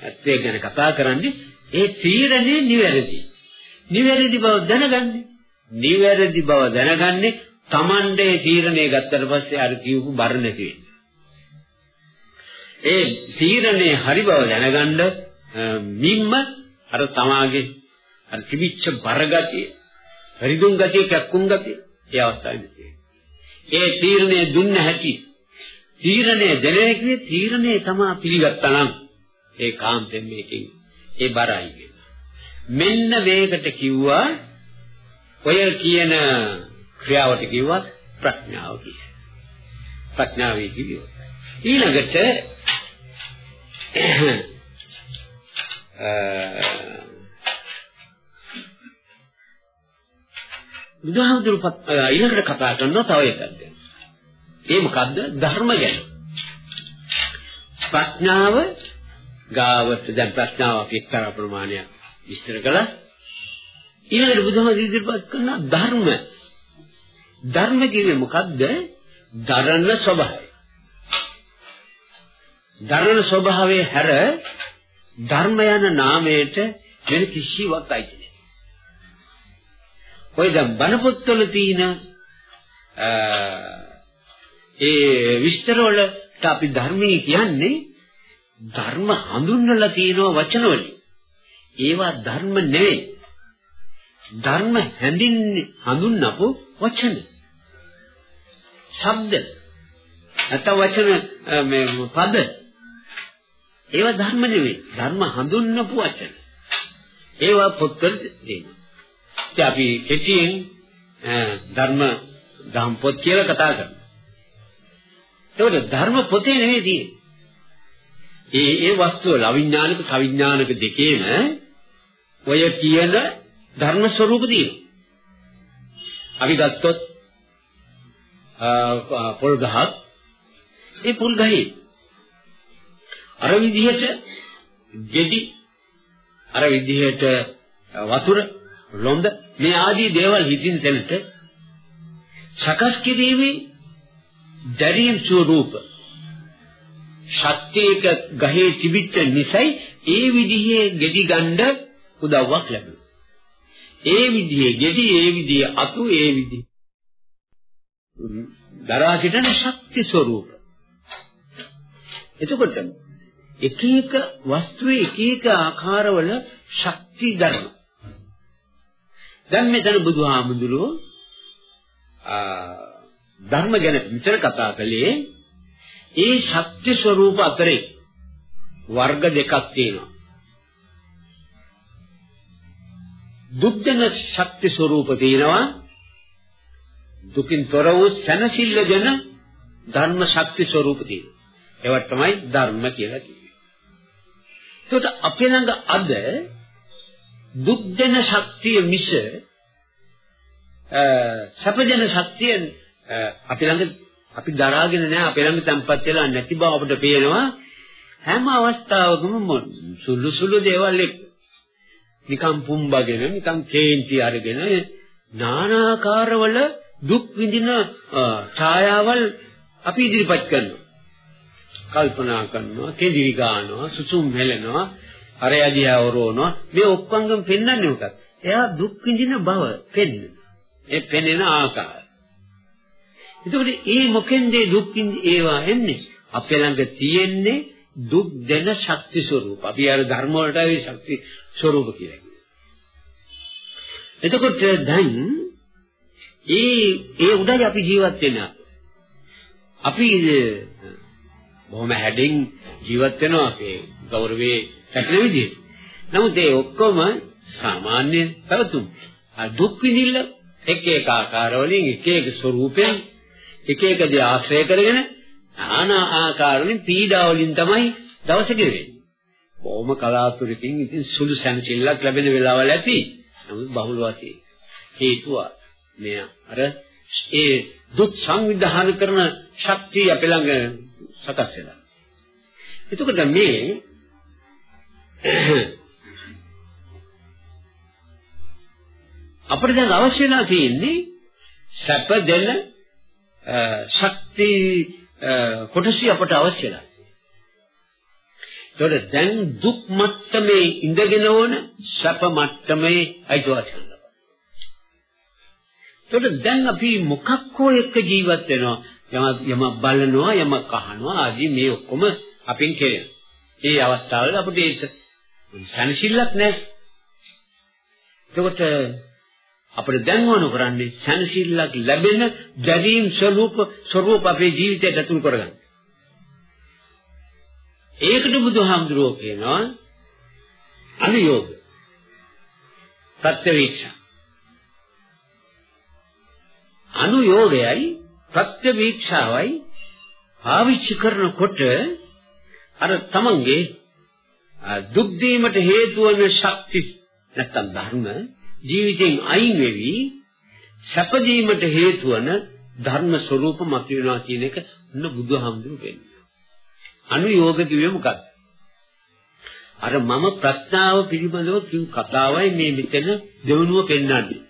ඇත්තේ ගැන කතා කරන්නේ ඒ තීරණේ නිවැරදි. නිවැරදි බව දැනගන්නේ. නිවැරදි බව දැනගන්නේ Tamande තීරණය ගත්තට පස්සේ අර කියපු බර නැති වෙන්නේ. ඒ තීරණේ හරි බව දැනගන්න මිම්ම අර තමාගේ අර තිබිච්ච බරගතිය, රිදුම් ගතිය, කැක්කුම් ගතිය ඒ අවස්ථාවේදී ඒ තීරණය දුන්න හැටි තීරණය දෙන එකේ තීරණය තමයි පිළිගත්තා නම් ඒ කාන්තෙන් මේකෙන් ඒ බරයි මෙන්න මේකට කිව්වා ඔය කියන ක්‍රියාවට කිව්වා ප්‍රඥාව කියලා. ප්‍රඥාවේ කිව්වා. ඊළඟට බුදුහාමුදුරුවෝ ඊළඟට කතා කරනවා තව එකක්. ඒ මොකද්ද? ධර්ම ගැන. ප්‍රඥාව ගාවට දැන් ප්‍රඥාව අපි එක්තරා ප්‍රමාණයක් විස්තර කළා. ඊළඟට බුදුහාමුදුරුවෝ ඉදිරිපත් කරන ධර්ම. ධර්ම කියන්නේ මොකද්ද? දරණ ස්වභාවය. දරණ ස්වභාවයේ හැර ධර්ම යන නාමයට වෙන කිසිවක් අයිති ඔය දැන් බණ පොත්වල තියෙන ඒ විස්තර වලට අපි ධර්මයේ කියන්නේ ධර්ම හඳුන්වලා තියෙන වචන වලින්. ඒවා ධර්ම නෙවෙයි. ධර්ම හැඳින්නේ හඳුන්වපු වචන. ශබ්ද. නැත්නම් වචන මේ පද. ඒවා ධර්ම නෙවෙයි. ධර්ම හඳුන්වපු වචන. ඒවා පොත්වල තියෙනවා. ඉතින් අපි කෙටියෙන් ධර්ම දහම් පොත් කියලා කතා කරනවා. ඒකට ධර්ම පොතේ නෙවෙයි තියෙන්නේ. ඒ ඒ වස්තුව අවිඥානික කවිඥානික දෙකේම ඔය කියන ධර්ම ස්වરૂප තියෙනවා. අපි ගත්තොත් පොල් ගහක් ඒ පොල් ගහේ අර විදිහට ගෙඩි අර විදිහට වතුර ලොඳ මේ ආදී දේවල් හිතින් තැනට සකස් කිරීමේ දැරීම් ස්වરૂප ශක්තියක ගහේ තිබිච්ච නිසයි ඒ විදිහේ ගෙඩි ගන්න උදව්වක් ලැබුණා. ඒ විදිහේ ගෙඩි ඒ විදිහේ අතු ඒ විදිහේ දරා සිටින ශක්ති ස්වરૂප. එතකොට එක එක වස්තුවේ එක එක ආකාරවල ශක්ති ධර්ම. දැන් මෙතන බුදුහාමුදුරුවෝ ධර්ම ගැන විතර කතා කළේ ඒ සත්‍ය ස්වરૂප අතරේ වර්ග දෙකක් තියෙනවා. දුක්ඛන සත්‍ය ස්වરૂප තියෙනවා. දුකින් තොර වූ සැනසෙල්ල දෙන ධර්ම ශක්ති ස්වરૂප තියෙනවා. ඒවට තමයි ධර්ම කියලා කියන්නේ. ඒකට අපේ ළඟ අද දුක් දෙන ශක්තිය මිස සැපදෙන ශක්තිය අපි ළඟ අපි දරාගෙන නැහැ අපි ළඟ තැම්පත් වෙලා නැති බව අපිට පේනවා. හැම අවස්ථාවකම සුළු සුළු දේවල් එක්ක නිකම් පුම්බගෙන නිකම් කේන්ති අරගෙන නානාකාරවල දුක් විඳින ඡායාවල් අපි ඉදිරිපත් කරනවා. කල්පනා කරනවා කෙදිවි ගන්නවා සුසුම් හෙලනවා. අර යදියා වරෝනවා මේ ඔක්කොංගම පෙන්වන්නේ මොකක්ද? එයා දුක් විඳින බව පෙන්න ඒ පෙනෙන ආකාරය. එතකොට ඒ මොකෙන්ද දුක් ඒවා එන්නේ? අපේ ළඟ තියෙන්නේ දුක් දෙන ශක්ති ස්වરૂප අපි අර ධර්ම වලට ඒ ශක්ති ස්වરૂප කියලා කියනවා එතකොට දැන් ඒ ඒ උඩයි අපි ජීවත් වෙන්නේ. අපි බොහොම හැඩින් ජීවත් වෙනවා අපේ ගෞරවයේ පැටලෙන විදිහට. නමුත් ඒ ඔක්කොම සාමාන්‍ය පැවතුම්. දුක් විඳින්න එක එක ආකාරවලින් එක එක ස්වරූපෙන් එක එක දේ ආශ්‍රය කරගෙන নানা ආකාරවලින් පීඩා වලින් තමයි දවස ගෙවෙන්නේ. බොහොම කලාතුරකින් ඉතින් සුළු සැනසෙල්ලක් ලැබෙන වෙලාවල් ඇති. නමුත් බහුල වශයෙන් හේතුව මෙය අර ඒ දුක් සංවිධානය කරන ශක්තිය අපේ ළඟ සකස් වෙනවා. එතකොට මේ අපිට දැන් අවශ්‍ය වෙලා තියෙන්නේ සැප දෙන ශක්ති කොටසි අපට අවශ්‍යයි. ඒතකොට දැන් දුක් මට්ටමේ ඉඳගෙන ඕන සැප මට්ටමේ අයිතිවාසිකම්. ඒතකොට දැන් අපි මොකක් හෝ එක්ක ජීවත් වෙනවා යමක් යමක් බලනවා යමක් අහනවා ආදී මේ ඔක්කොම අපින් කෙරෙන. මේ අවස්ථාවල අපිට ඒක සනසිල්ලක් නැහැ. එතකොට අපිට දැන් මොන කරන්නේ සනසිල්ලක් ලැබෙන දැරීම් ස්වરૂප ස්වરૂප අපේ ජීවිතයට ඇතුල් කරගන්න. ඒකට බුදුහාමුදුරුවෝ කියනවා අනුയോഗ. ප්‍රත්‍යවේක්ෂා. අනුയോഗයයි ප්‍රත්‍යවීක්ෂාවයි පාවිච්චි කරනකොට අර තමන්ගේ දුක් දීමට හේතු වන ශක්ති නැත්තම් ධර්ම ජීවිතෙන් අයින් වෙවි සැප දීමට හේතු වන ධර්ම ස්වરૂප මත වෙනවා කියන එක ඔන්න බුදුහාමුදුරු වෙන්නේ. අනුയോഗ කිව්වේ මොකක්ද? අර මම ප්‍රඥාව පිළිබඳව කිව් කතාවයි මේ මෙතන දෙවනුව පෙන්වන්නේ.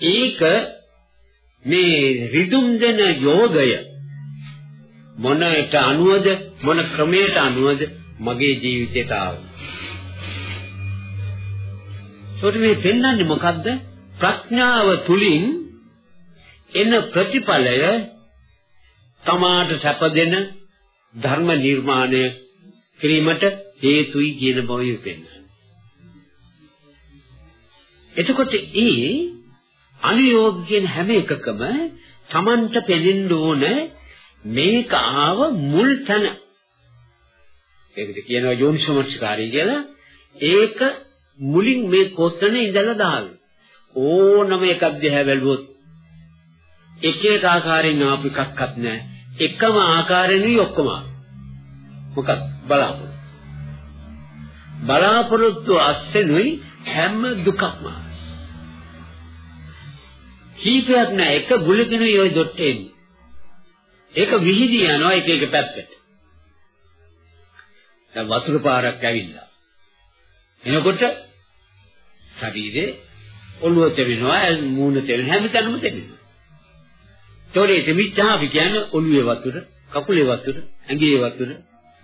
ඒක මේ රිදුම් දෙන යෝගය මොනට අනුවද මොන ක්‍රමයට අනුවද මගේ ජීවිතයට ආවේ. ඒකට මේ පෙන්වන්නේ මොකද්ද? ප්‍රඥාව තුලින් එන ප්‍රතිඵලය තමාට සැප දෙන ධර්ම නිර්මාණය කිරීමට හේතුයි කියන බව පෙන්වනවා. එතකොට ඒ අනුയോഗ කියන හැම එකකම Tamanට පෙනෙන්න ඕන මේක ආව මුල් තැන. ඒකට කියනවා යෝනිසෝමනසිකාරී කියලා. ඒක මුලින් මේ කොතන ඉඳලා දාන්න. ඕනම එකක් දිහා බැලුවොත් එක එක ආකාරයෙන් ආපු එකක්වත් නැහැ. එකම ආකාරයෙන්යි ඔක්කොම. මොකක් බලාපොරොත්තු. බලාපොරොත්තු අස්සෙනුයි හැම දුකක්ම. කීපයක් නෑ එක බුලකිනුයි ওই දොට්ට එන්නේ. ඒක විහිදී යනවා එක එක පැත්තට. දැන් වතුර පාරක් ඇවිල්ලා. එනකොට ශරීරේ ඔළුව තෙවෙනවා, මූණ තෙවෙනවා, හැමතැනම තෙවෙනවා. ඒතොරේ දෙමිච්චා අපි කියන්නේ ඔළුවේ වතුර, කකුලේ වතුර, ඇඟේ වතුර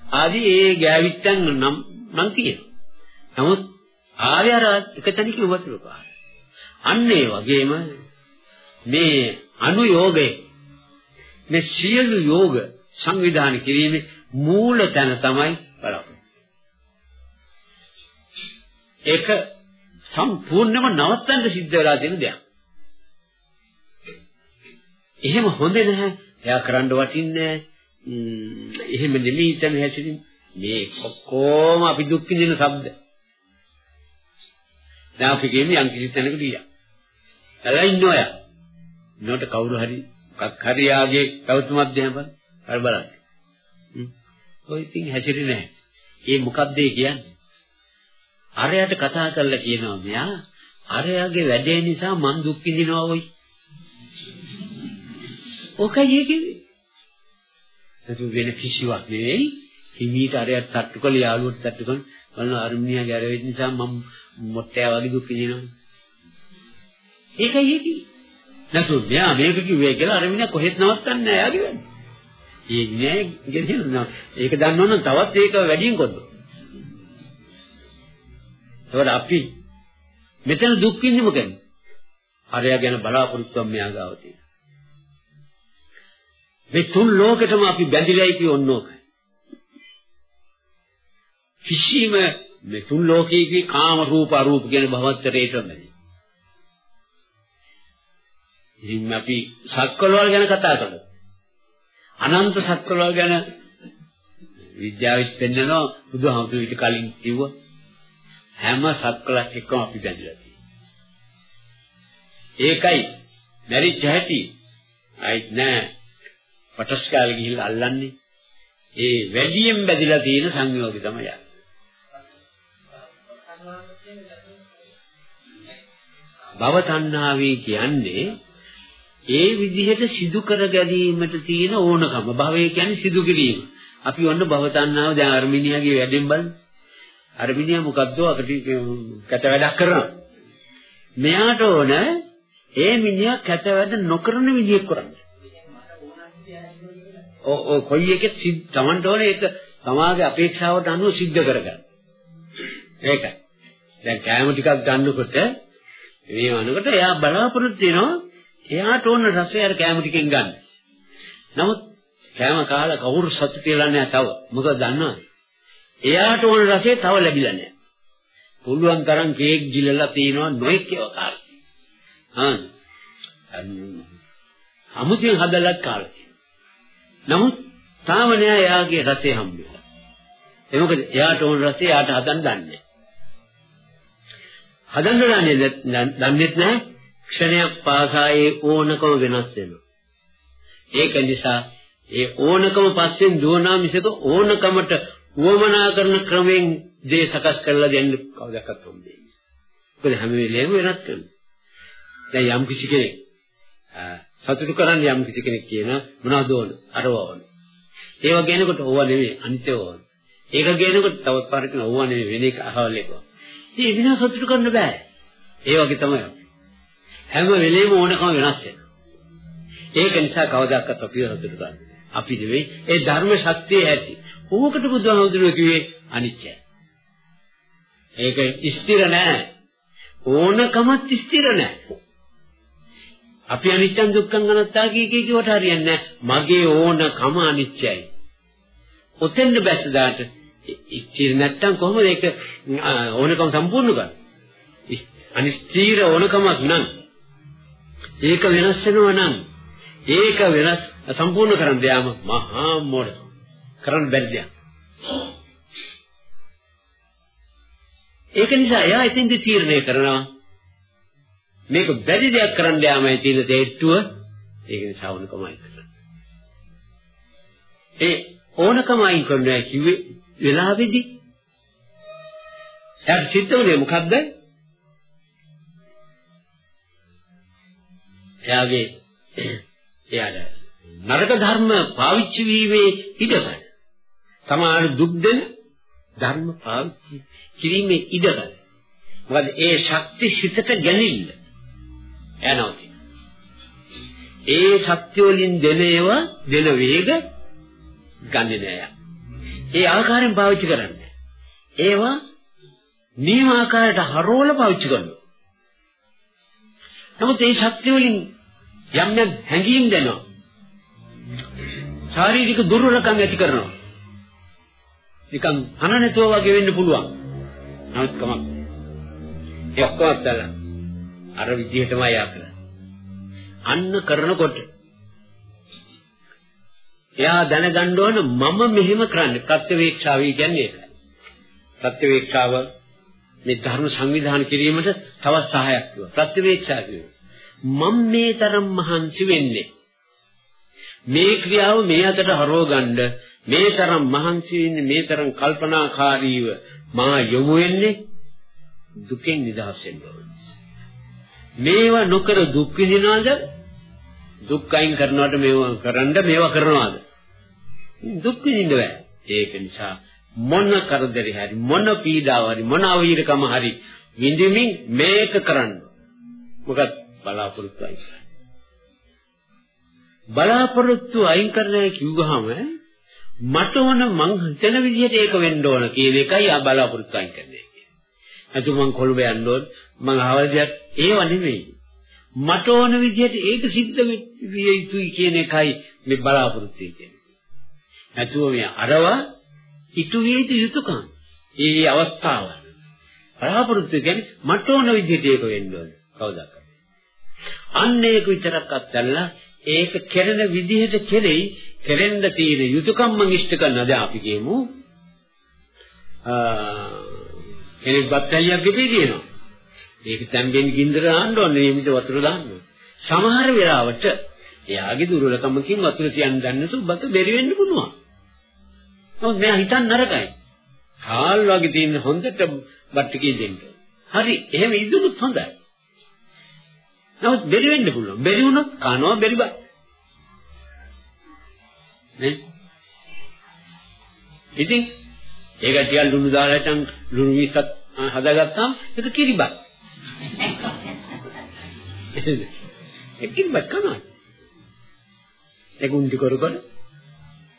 ආදී ඒ ගෑවිච්චන් නම් නම් තියෙනවා. නමුත් ආවේ අර එකතැනකින් වතුර පාන. අන්න ඒ වගේම මේ අනුയോഗය මේ සියලු යෝග සංවිධානය කිරීමේ මූල තැන තමයි බලාපොරොත්තු. ඒක සම්පූර්ණයෙන්ම නවත්තන්න සිද්ධ වෙලා තියෙන දෙයක්. එහෙම හොඳ නැහැ. එයා කරන්න වටින්නේ එහෙම නෙමෙයි තන හැසිරින් මේ ඔක්කොම අපි දුක් විඳින શબ્ද. දැන් අපි කියන්නේ යම් කිසි තැනකට ගියා. ඇලෙන්නේ ඔයා. නෝට කවුරු හරි මොකක් හරි යාගේ පැවතුමක් දෙන්න බෑ. හරි බලන්න. හ්ම්. ඔය ඉතින් හැසිරෙන්නේ නැහැ. ඒ මොකද්ද කියන්නේ? අරයට කතා කරලා කියනවා මෙයා අරයාගේ වැඩේ නිසා මං දුක් විඳිනවා ඔයි. ඔකයි ඒකේ. ඒක වෙන කිසිවක් නෙවෙයි. හිමීට අරයට තට්ටු කළ යාළුවට තට්ටු කරන බලන අරුණියා ගැරවෙච්ච නිසා මම මොට්ටයා වගේ දුක් විඳිනවා. ඒකයි ඒකේ. නැතු මෙයා මේක කිව්වේ කියලා අර මිනිහා කොහෙත් නවත්තන්නේ නැහැ යාගේ වැඩ. ඒ නෑ ගෙනියනවා. ඒක දන්නවනම් තවත් ඒක වැඩියෙන් කරනවා. ඒකට අපි මෙතන දුක් විඳින්න මොකද? අරයා ගැන බලාපොරොත්තුවක් මෙයා ගාව තියෙනවා. මේ තුන් ලෝකෙටම අපි බැඳිලායි කියොන්නෝකයි. කිසිම මේ තුන් ලෝකයේ කාම රූප අරූප කියන භවත්තරේට බැඳි. ඉතින් අපි සක්වලවල් ගැන කතා කරමු. අනන්ත සක්වලවල් ගැන විද්‍යාවෙත් පෙන්නනවා බුදුහාමුදුරුවෝ ඊට කලින් කිව්වා හැම සක්වලක් එක්කම අපි බැඳලා තියෙනවා. ඒකයි මැරිච්ච හැටි අයිත් නෑ පටස්කාල ගිහිල්ලා අල්ලන්නේ ඒ වැඩියෙන් බැඳලා තියෙන සංයෝගය තමයි යන්නේ. භව තණ්හාවේ කියන්නේ ඒ විදිහට සිදු කර ගැනීමට තියෙන ඕනකම භවය කියන්නේ සිදු කිරීම. අපි ඔන්න භව තණ්හාව දැන් අර්මිනියාගේ වැඩෙන් බලන්න. අර්මිනියා මොකද්ද අකට කැට වැඩක් කරනවා. මෙයාට ඕන ඒ මිනිහා කැට වැඩ නොකරන විදිහක් කරන්න. ඔව් ඔව් කොයි එකෙත් තමන්ට ඕනේ ඒක තමාගේ අපේක්ෂාවට අනුව සිද්ධ කරගන්න. ඒකයි. දැන් කෑම ටිකක් ගන්නකොට මේ වනකොට එයා බලාපොරොත්තු වෙනවා එයාට ඕන රසය අර කෑම ටිකෙන් ගන්න. නමුත් කෑම කාලා කවුරු සතුටු වෙලා නැහැ තව. මොකද දන්නවද? එයාට ඕන රසය තව ලැබිලා නැහැ. පුළුවන් තරම් කේක් ගිලලා තිනවා නොඑක් ඒවා කාලා. හා අමුතියෙන් හදලත් කාලා නමුත් තාම නෑ එයාගේ රසය හම්බෙලා. ඒ මොකද එයාට ඕන රසය එයාට හදන්න දන්නේ හදන්න දන්නේ දන්නේත් නැහැ ක්ෂණයක් පාසා ඒ ඕනකම වෙනස් වෙනවා. ඒක නිසා ඒ ඕනකම පස්සෙන් දුවනා මිසක ඕනකමට වමනා කරන ක්‍රමෙන් දේ සකස් කරලා දෙන්න කවදාවත් හම්බෙන්නේ නැහැ. මොකද හැම වෙලේම වෙනස් කරනවා. දැන් යම් කිසි කෙනෙක් සතුටු කරන්න යම් කිසි කෙනෙක් කියන මොනවද ඕන? අරව ඕන. ඒව ගේනකොට ඕවා නෙවෙයි අනිත්‍යව ඕන. ඒක ගේනකොට තවත් පාරකින් ඕවා නෙවෙයි වෙන එක අහවල් එක. ඉතින් විනා සතුටු කරන්න බෑ. ඒ වගේ තමයි. හැම වෙලෙම ඕනකම වෙනස් වෙනවා. ඒක නිසා කවදාකවත් අපි හොදට ගන්න. අපි නෙවෙයි ඒ ධර්ම ශක්තිය ඇති. ඕකට බුදුහාමුදුරුවෝ කිව්වේ අනිත්‍යයි. ඒක ස්ථිර නෑ. ඕනකමත් ස්ථිර නැහැ. අපි අනිත්‍යං දුක්ඛං අනාත්තා කිය කී කිවට හරියන්නේ නැහැ. මගේ ඕනකම අනිත්‍යයි. ඔතෙන්ද බැසදාට ස්ථිර නැත්තම් කොහොමද ඒක ඕනකම සම්පූර්ණ කරන්නේ? අනිස්ථිර ඕනකමක් නම් ඒක වෙනස් වෙනවා නම් ඒක වෙනස් සම්පූර්ණ කරන්න යාම මහා මොඩ කරන්න බැරි දෙයක්. ඒක නිසා එයා එතෙන්දි තීරණය කරනවා මේක බැරි දෙයක් කරන්න යාමයි තියෙන තේට්ටුව ඒක නිසා ඕනකමයි කරන්නේ. ඒ ඕනකමයි කරනවා කිව්වේ වෙලාවේදී එයාට සිද්ධ වුණේ මොකද්ද? එයාගේ එයාට නරක ධර්ම පාවිච්චි වීමේ ඉඩකඩ. සමහර දුක් දෙන ධර්ම පාවිච්චි කිරීමේ ඉඩකඩ. මොකද ඒ ශක්ති සිතට ගැනින්න යනවා. ඒ ශක්තිය වලින් දෙන ඒවා දෙන වේග ගන්නෙ නෑ. ඒ ආකාරයෙන් පාවිච්චි කරන්නේ. ඒවා නියම ආකාරයට හරවල පාවිච්චි කරනවා. නමුත් ඒ ශක්තිය වලින් යම් යම් හැඟීම් දෙනවා. ශාරීරික දුර්වලකම් ඇති කරනවා. නිකන් අන නැතුව වගේ වෙන්න පුළුවන්. නමුත් කමක්. ඒ ඔක්කොම අත්දලා අර විදිහටම යා කරා. අන්න කරනකොට එයා දැනගන්න ඕන මම මෙහෙම කරන්නේ ප්‍රත්‍යවේක්ෂාවයි කියන්නේ ඒකයි. ප්‍රත්‍යවේක්ෂාව මේ ධර්ම සංවිධානය කිරීමට තවත් සහායක් වෙනවා. ප්‍රත්‍යවේක්ෂා කියනවා. මම මේ තරම් මහන්සි වෙන්නේ. මේ ක්‍රියාව මේ අතට හරව ගන්න මේ තරම් මහන්සි වෙන්නේ මේ තරම් කල්පනාකාරීව මා යොමු වෙන්නේ දුකෙන් නිදහස් වෙන්න මේවා නොකර දුක් විඳිනවද? දුක් අයින් කරනවට මේවා කරන්න මේවා කරනවද? දුක් විඳින්න බෑ. ඒක නිසා මොන කරදරේ හරි මොන පීඩාව හරි මොන අවීරකම හරි විඳින්මින් මේක කරන්න මොකද බලාපොරොත්තු අයින් බලාපොරොත්තු අයින් කරනවා කිව්වහම මට ඕන මං හිතන විදිහට ඒක වෙන්න ඕන කියන එකයි ආ බලාපොරොත්තු අයින් කරන්නේ. අද මං කොළඹ යන්න ඕන මං ආවල් දෙයක් ඒව නෙමෙයි. මට ඕන විදිහට ඒක සිද්ධ විය යුතුයි කියන එකයි මේ බලාපොරොත්තු කියන්නේ. නැතුව මේ අරවා ඉතු විය යුතු යුතුයකම්. ඒ අවස්ථාව. බලාපොරොත්තු කියන්නේ මට ඕන විදිහට ඒක වෙන්න ඕන. කවදාද? අන්න ඒක විතරක් අත්දැල්ලා ඒක කෙරෙන විදිහට කෙරෙයි කෙරෙන්න තියෙන යුතුයකම් මං ඉෂ්ට කරනද අපි කියමු කෙනෙක් බත්තලියක් ගෙපී කියනවා ඒක තැම්බෙන් ගින්දර දාන්න ඕනේ නියමිත වතුර දාන්න සමහර වෙලාවට එයාගේ දුර්වලකමකින් වතුර තියන්න දන්නසු බත බැරි වෙන්න පුළුවන් නමුත් මෙයා හිතන්න නරකයි කාල් වගේ තියෙන හොඳට බට්ටිකේ දෙන්න හරි එහෙම ඉදුණුත් හොඳයි නමුත් බැරි වෙන්න පුළුවන්. බැරි වුණොත් කනවා බැරි බා. නේ? ඉතින් ඒක ටිකක් ලුණු දාලා හිටන් ලුණු විසත් හදාගත්තාම ඒක කිරිබත්. [LAUGHS] ඒක කිරිබත් කනවා. ඒක උන්ටි කර කර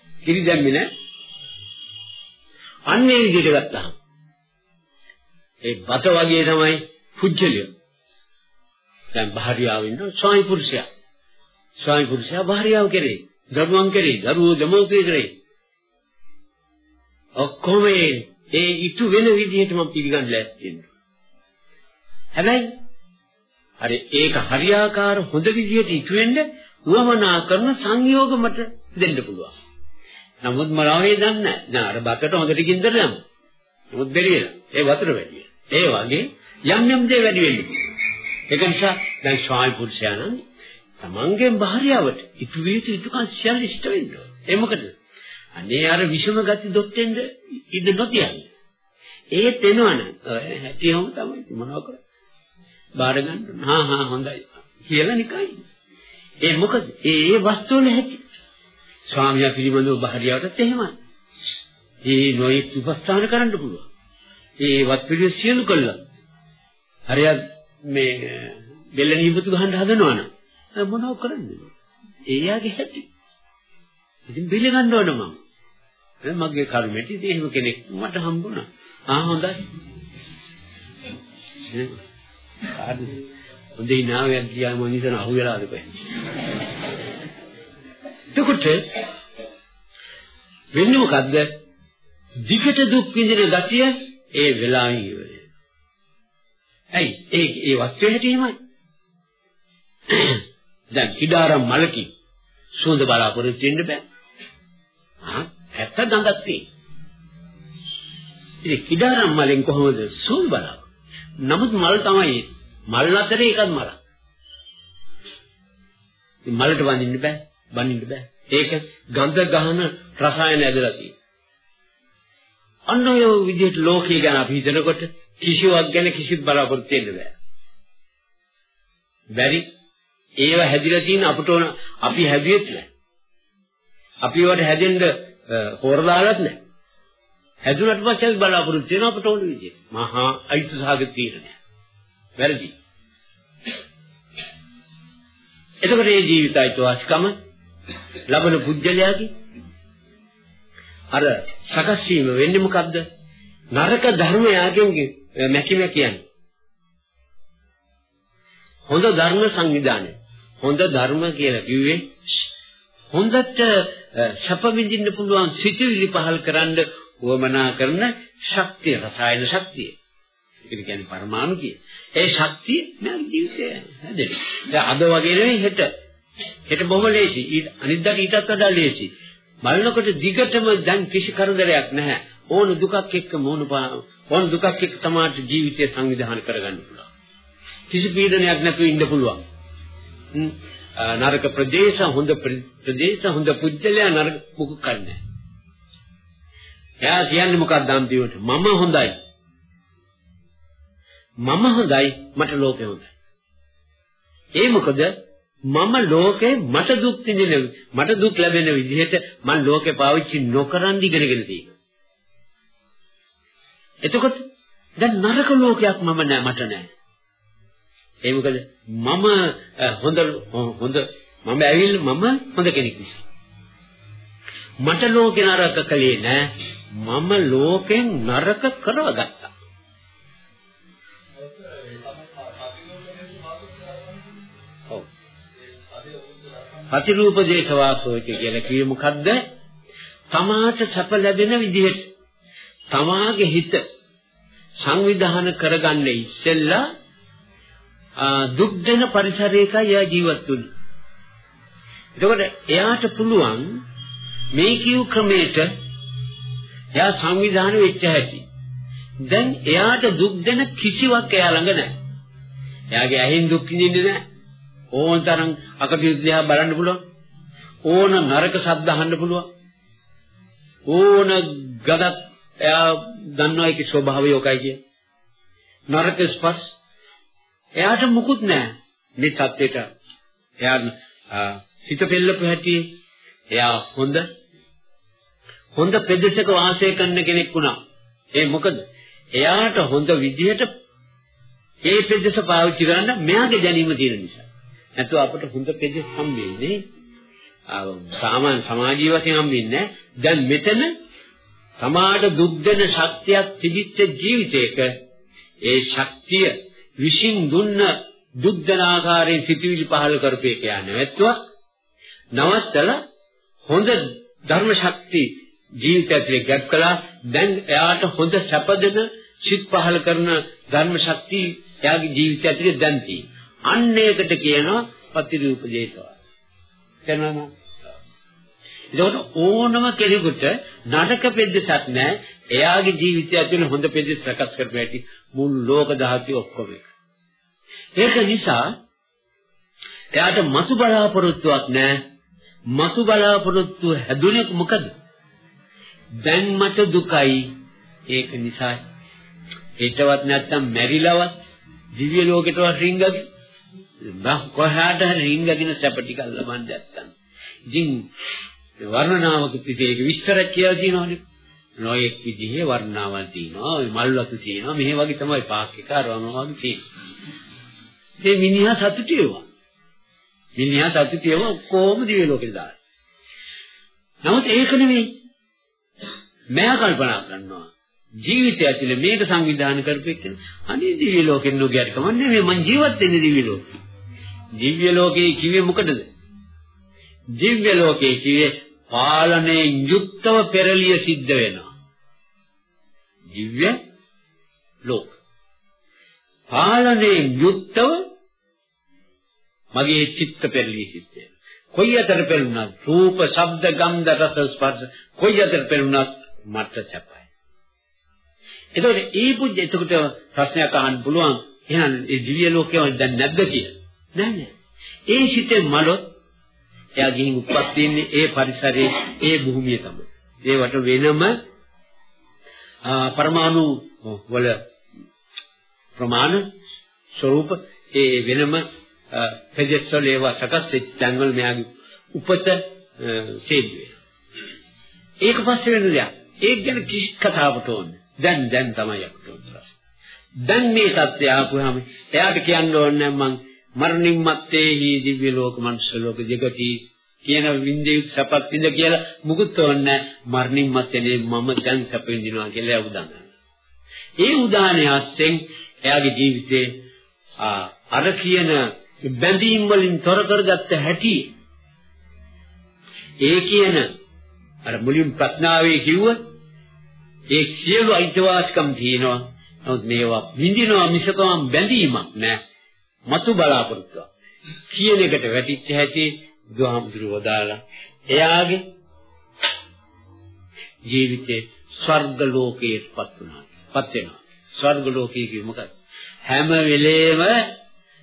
කිරි දැම්මේ නෑ. අන්නේ විදිහට ගත්තාම ඒ බත වගේ තමයි පුජ්‍යලිය. දැන් භාර්යාව ඉන්න ස්වාමි පුරුෂයා. ස්වාමි පුරුෂයා භාර්යාව කෙරේ, දරුවන් කෙරේ, දරුවෝ දෙමව්පිය කෙරේ. ඔක්කොම ඒ ඉතු වෙන විදිහට මම පිළිගන්න ලෑස්ති වෙනවා. හැබැයි හරි ඒක හරියාකාර හොඳ විදිහට ඉතු වෙන්න උවමනා කරන සංයෝග මට දෙන්න පුළුවන්. නමුත් මලාවේ දන්නේ නැහැ. දැන් අර බකට හොඳට ගින්දර යමු. නමුත් බැරියලා. ඒ වතුර වැඩි. ඒ වගේ යම් යම් දේ වැඩි වෙන්නේ. ඒක නිසා දැන් ස්වාමි පුරුෂයා නම් තමන්ගේ භාර්යාවට ඉතු වේතු ඉතුකන් සියල්ල ඉෂ්ට වෙන්න. ඒ මොකද? අනේ අර විෂම ගති දොට්ටෙන්ද ඉඳ නොතියන්නේ. ඒත් එනවනේ. හැටියම තමයි මොනව කරන්නේ. බාර ගන්න. හා හා හොඳයි. කියලා නිකයි. ඒ මොකද? ඒ ඒ වස්තු වල හැටි. ස්වාමියා පිළිබඳව භාර්යාවටත් එහෙමයි. ඒ නොයෙක් උපස්ථාන කරන්න පුළුවන්. ඒ වත් පිළිවෙල සියලු කළා. හරියට මේ බෙල්ල නියපොතු ගහන්න හදනවනම් මොනව කරන්නේ? ඒ යාගේ හැටි. ඉතින් පිළිගන්න ඕන මම. මගේ කර්මෙට ඉතින් එහෙම කෙනෙක් මට හම්බුණා. ආ හොඳයි. හරි. හොඳේ නාමයක් කියම මිනිසන අහු වෙලාද කොහෙන්ද? එතකොට වෙන්නේ මොකද්ද? දිගට දුක් විඳින ගතිය ඒ වෙලාවෙන් ඉවරයි. ඇයි? ඒ ඒ වස්තුවේ හැටීමයි. දැන් කිඩාරම් මලකි සුවඳ බලාපොරොත්තු වෙන්න බෑ. ආ ඇත්ත ගඳක් තියෙන. ඉතින් කිඩාරම් මලෙන් කොහොමද සුවඳ බලාපොරොත්තු? නමුත් මල් තමයි මල් අතරේ එකක් මලක්. මලට වඳින්න බෑ, වඳින්න බෑ. ඒක ගඳ ගහන රසායන ඇදලා තියෙනවා. අන්න ඔය විදිහට ලෝකය ගැන අපි හිතනකොට කිසිවක් ගැන කිසිත් බලාපොරොත්තු වෙන්න බෑ. බැරි ඒව හැදිලා තියෙන අපට ඕන අපි හැදුවෙත් නෑ. අපි ඒවට හැදෙන්න හොරදාලත් නෑ. හැදුනට පස්සේ අපි බලාපොරොත්තු වෙන අපට ඕන විදිහට. මහා අයිතිසහගත තීරණය. වැරදි. එතකොට මේ ජීවිත අයිතිවාසිකම ලබන පුජ්‍යලයාගේ අර සකස් වීම වෙන්නේ මොකද්ද? නරක ධර්මයාගෙන් මැකිම කියන්නේ. හොඳ ධර්ම සංවිධානය. හොඳ ධර්ම කියලා කිව්වේ හොඳට සැප විඳින්න පුළුවන් සිතුවිලි පහල් කරන්න උවමනා කරන ශක්තිය රසායන ශක්තිය. ඒක කියන්නේ පරමාණු කිය. ඒ ශක්තිය මගේ ජීවිතය හැදෙන්නේ. දැන් අද වගේ නෙවෙයි හෙට. හෙට බොහොම ලේසි. අනිද්දාට ඊටත් වඩා ලේසි. බලනකොට දිගටම දැන් කිසි කරදරයක් නැහැ. ඕන දුකක් එක්ක මොන ඕන දුකක් එක්ක තමයි ජීවිතය සංවිධානය කරගන්න පුළුවන්. කිසි පීඩනයක් නැතුව ඉන්න පුළුවන්. නරක ප්‍රදේශ හොඳ ප්‍රදේශ හොඳ පුජ්‍යලයා නරක මුකුත් කරන්නේ එයා කියන්නේ මොකක්ද අන්තිමට මම හොඳයි මම හොඳයි මට ලෝකෙ හොඳයි ඒ මොකද මම ලෝකේ මට දුක් විඳින මට දුක් ලැබෙන විදිහට මම ලෝකේ පාවිච්චි නොකරන් ඉගෙනගෙන තියෙනවා එතකොට දැන් නරක ලෝකයක් මම නෑ මට නෑ ඒ මොකද මම හොඳ හොඳ මම ඇවිල්ලා මම හොඳ කෙනෙක් නිසා. මට ලෝකේ නරක කලේ නෑ මම ලෝකෙන් නරක කරවගත්තා. ප්‍රතිරූප දේශ වාසෝච කියලා කියේ මොකද්ද? තමාට සැප ලැබෙන විදිහට තමාගේ හිත සංවිධානය කරගන්න ඉස්සෙල්ලා දුක් දෙන පරිසරයකයි එයා ජීවත් වෙන්නේ. එතකොට එයාට පුළුවන් මේ කිව් ක්‍රමයට එයා සංවිධානය වෙච්ච හැටි. දැන් එයාට දුක් දෙන කිසිවක් එයා ළඟ නැහැ. එයාගේ ඇහෙන් දුක් විඳින්නේ නැහැ. ඕනතරම් අකටයුතු දිහා බලන්න පුළුවන්. ඕන නරක ශබ්ද අහන්න පුළුවන්. ඕන ගදක් එයා දන්නවා ඒකේ ස්වභාවය ඔකයි කිය. නරක ස්පර්ශ එයාට මුකුත් නැහැ. මේ தත්වෙට එයා සිත පෙළපු හැටි එයා හොඳ හොඳ ප්‍රදේශක වාසය කරන කෙනෙක් වුණා. ඒ මොකද? එයාට හොඳ විදිහට ඒ ප්‍රදේශ පාවිච්චි කරන්න මෙයාගේ දැනීම තියෙන නිසා. නැත්නම් අපට හොඳ ප්‍රදේශ හම්බෙන්නේ සාමාන්‍ය සමාජීය වශයෙන් හම්බෙන්නේ දැන් මෙතන සමාජ දුක් දෙන ශක්තියක් තිබිච්ච ජීවිතයක ඒ ශක්තිය විශ්ින් දුන්න දුක්දන ආකාරයෙන් සිටිවිලි පහල කරපේ කියන්නේ නැත්තුව නවත්තලා හොඳ ධර්ම ශක්තිය ජීවිතය ඇතුලේ ගැප් කළා. දැන් එයාට හොඳ සැපදෙන සිත් පහල කරන ධර්ම ශක්තිය එයාගේ ජීවිතය ඇතුලේ දැන් තියෙනවා. අන්න ඒකට කියනවා පතිරූපදේශවා කියනවාම ඒකට ඕනම කෙනෙකුට නඩක පෙද්දසක් නැහැ එයාගේ ජීවිතය ඇතුලේ හොඳ පෙද්දස් සකස් කරපු ඇති මුළු ලෝක ධාතුවේ ඔක්කොම එක. ඒක නිසා එයාට මතු බලාපොරොත්තුවක් නැහැ. මතු බලාපොරොත්තු හැදුනේ මොකද? දැන් මට දුකයි. ඒක නිසා හිතවත් නැත්තම් මැරිලවත් දිව්‍ය ලෝකෙටවත් රිංගගෙන බා කොහාට හරි රිංගගෙන සැප ටිකක් ලබන්න නැත්තම්. ඉතින් වර්ණනාවක පිටේක විස්තර කියලා තියෙනවනේ. නොයෙක් විදිහේ වර්ණාවල් තියෙනවා. ওই මල් වතු තියෙනවා. මෙහෙ වගේ තමයි පාක් එක අරවම වගේ තියෙන්නේ. මේ මිනිහා සතුටු වෙනවා. මිනිහා සතුටු වෙව කොහොම දිවේ ලෝකෙට දාන්නේ. නමුත් ඒක නෙවෙයි. මම කල්පනා කරනවා ජීවිතය ඇතුලේ මේක සංවිධානය කරපෙන්න අනේ දිව්‍ය ලෝකෙන් නොගියට කමන්නේ මේ මං ජීවත් වෙන්නේ දිව්‍ය ලෝකේ. දිව්‍ය ලෝකේ කිව්වේ මොකටද? දිව්‍ය ලෝකේ කිව්වේ පාලනයෙන් යුක්තව පෙරලිය සිද්ධ වෙනවා. දිව්‍ය ලෝක. පාලනයෙන් යුක්තව මගේ චිත්ත පෙරලිය සිද්ධ වෙනවා. කොයි අතර පෙරුණත් රූප, ශබ්ද, ගන්ධ, රස, ස්පර්ශ කොයි අතර පෙරුණත් මට සැපයි. එතකොට ඒ පුජ්‍ය එතකොට ප්‍රශ්නයක් අහන්න පුළුවන් එහෙනම් ඒ දිව්‍ය ලෝකේ දැන් නැද්ද කියලා. නෑ නෑ. ඒ සිතේ මලොත් එයා ගිහින් උප්පත් වෙන්නේ ඒ පරිසරයේ ඒ භූමිය තමයි. ඒවට වෙනම පරමාණු වල ප්‍රමාණ ස්වરૂප ඒ වෙනම පෙදෙස්වල ඒවා සකස් වෙච්ච තැන්වල මෙයාගේ උපත සේදුවේ. ඒක පස්සේ වෙන දෙයක්. ඒක ගැන කිසි කතාවට ඕනේ. දැන් දැන් තමයි අපිට උත්තරස්. දැන් මේ සත්‍ය ආපුවාම එයාට කියන්න ඕනේ මං මරණින් මත්තේහි දිව්‍ය ලෝක මනුෂ්‍ය ලෝක දෙගති කියන වින්දේ සපත් විඳ කියලා මුකුත් ඕනේ මරණින් මත්තේ මම දැන් සැප විඳිනවා කියලා උදාන. ඒ උදානයේ අස්සෙන් එයාගේ ජීවිතේ අර කියන බැඳීම් වලින් තොර කරගත්ත හැටි ඒ කියන අර මුලින් ප්‍රඥාවේ කිව්ව ඒ සියලු අයිතිවාසිකම් තියෙනවා නමුත් මේවා විඳිනවා මිසකම බැඳීමක් නෑ මතු බලාපොරොත්තු කියන එකට වැටිච්ච හැටි බුදුහාමුදුරුවෝ දාලා එයාගේ ජීවිතේ ස්වර්ග ලෝකයටපත් වුණා. පත් වෙනවා. ස්වර්ග ලෝකයේ කිව්ව මොකක්ද? හැම වෙලේම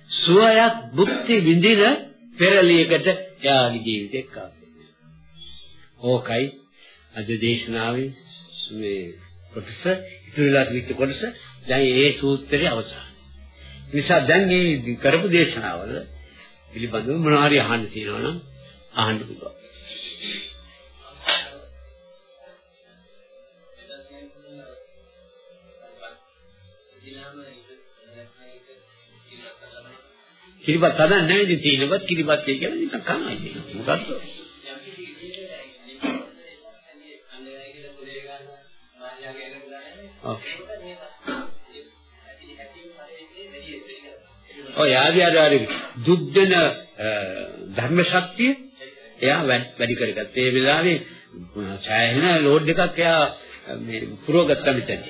සුවයක් භුක්ති විඳින පෙරලියකට යාගේ ජීවිතේ කාපේ. ඕකයි අද දේශනාවේ මේ කොටස ඉතුරුලා තිබිච්ච කොටස දැන් ඒ සූත්‍රයේ අවසානයි. නිසා දැන් මේ කරපු දේශනාවල පිළිබඳව මොනවා හරි අහන්න තියෙනවා නම් අහන්න පුළුවන්. කිරිබත් හදන්නේ නැහැ ඉතින් තීනවත් කිරිබත් කියලා නිකන් කනයි මොකද්ද ඔය ආදී ආදී දුක් දෙන ධර්ම ශක්තිය එයා වැඩි කරගත්ත. ඒ වෙලාවේ ඡායන ලෝඩ් එකක් එයා මේ පුරවගත්ත මෙතන.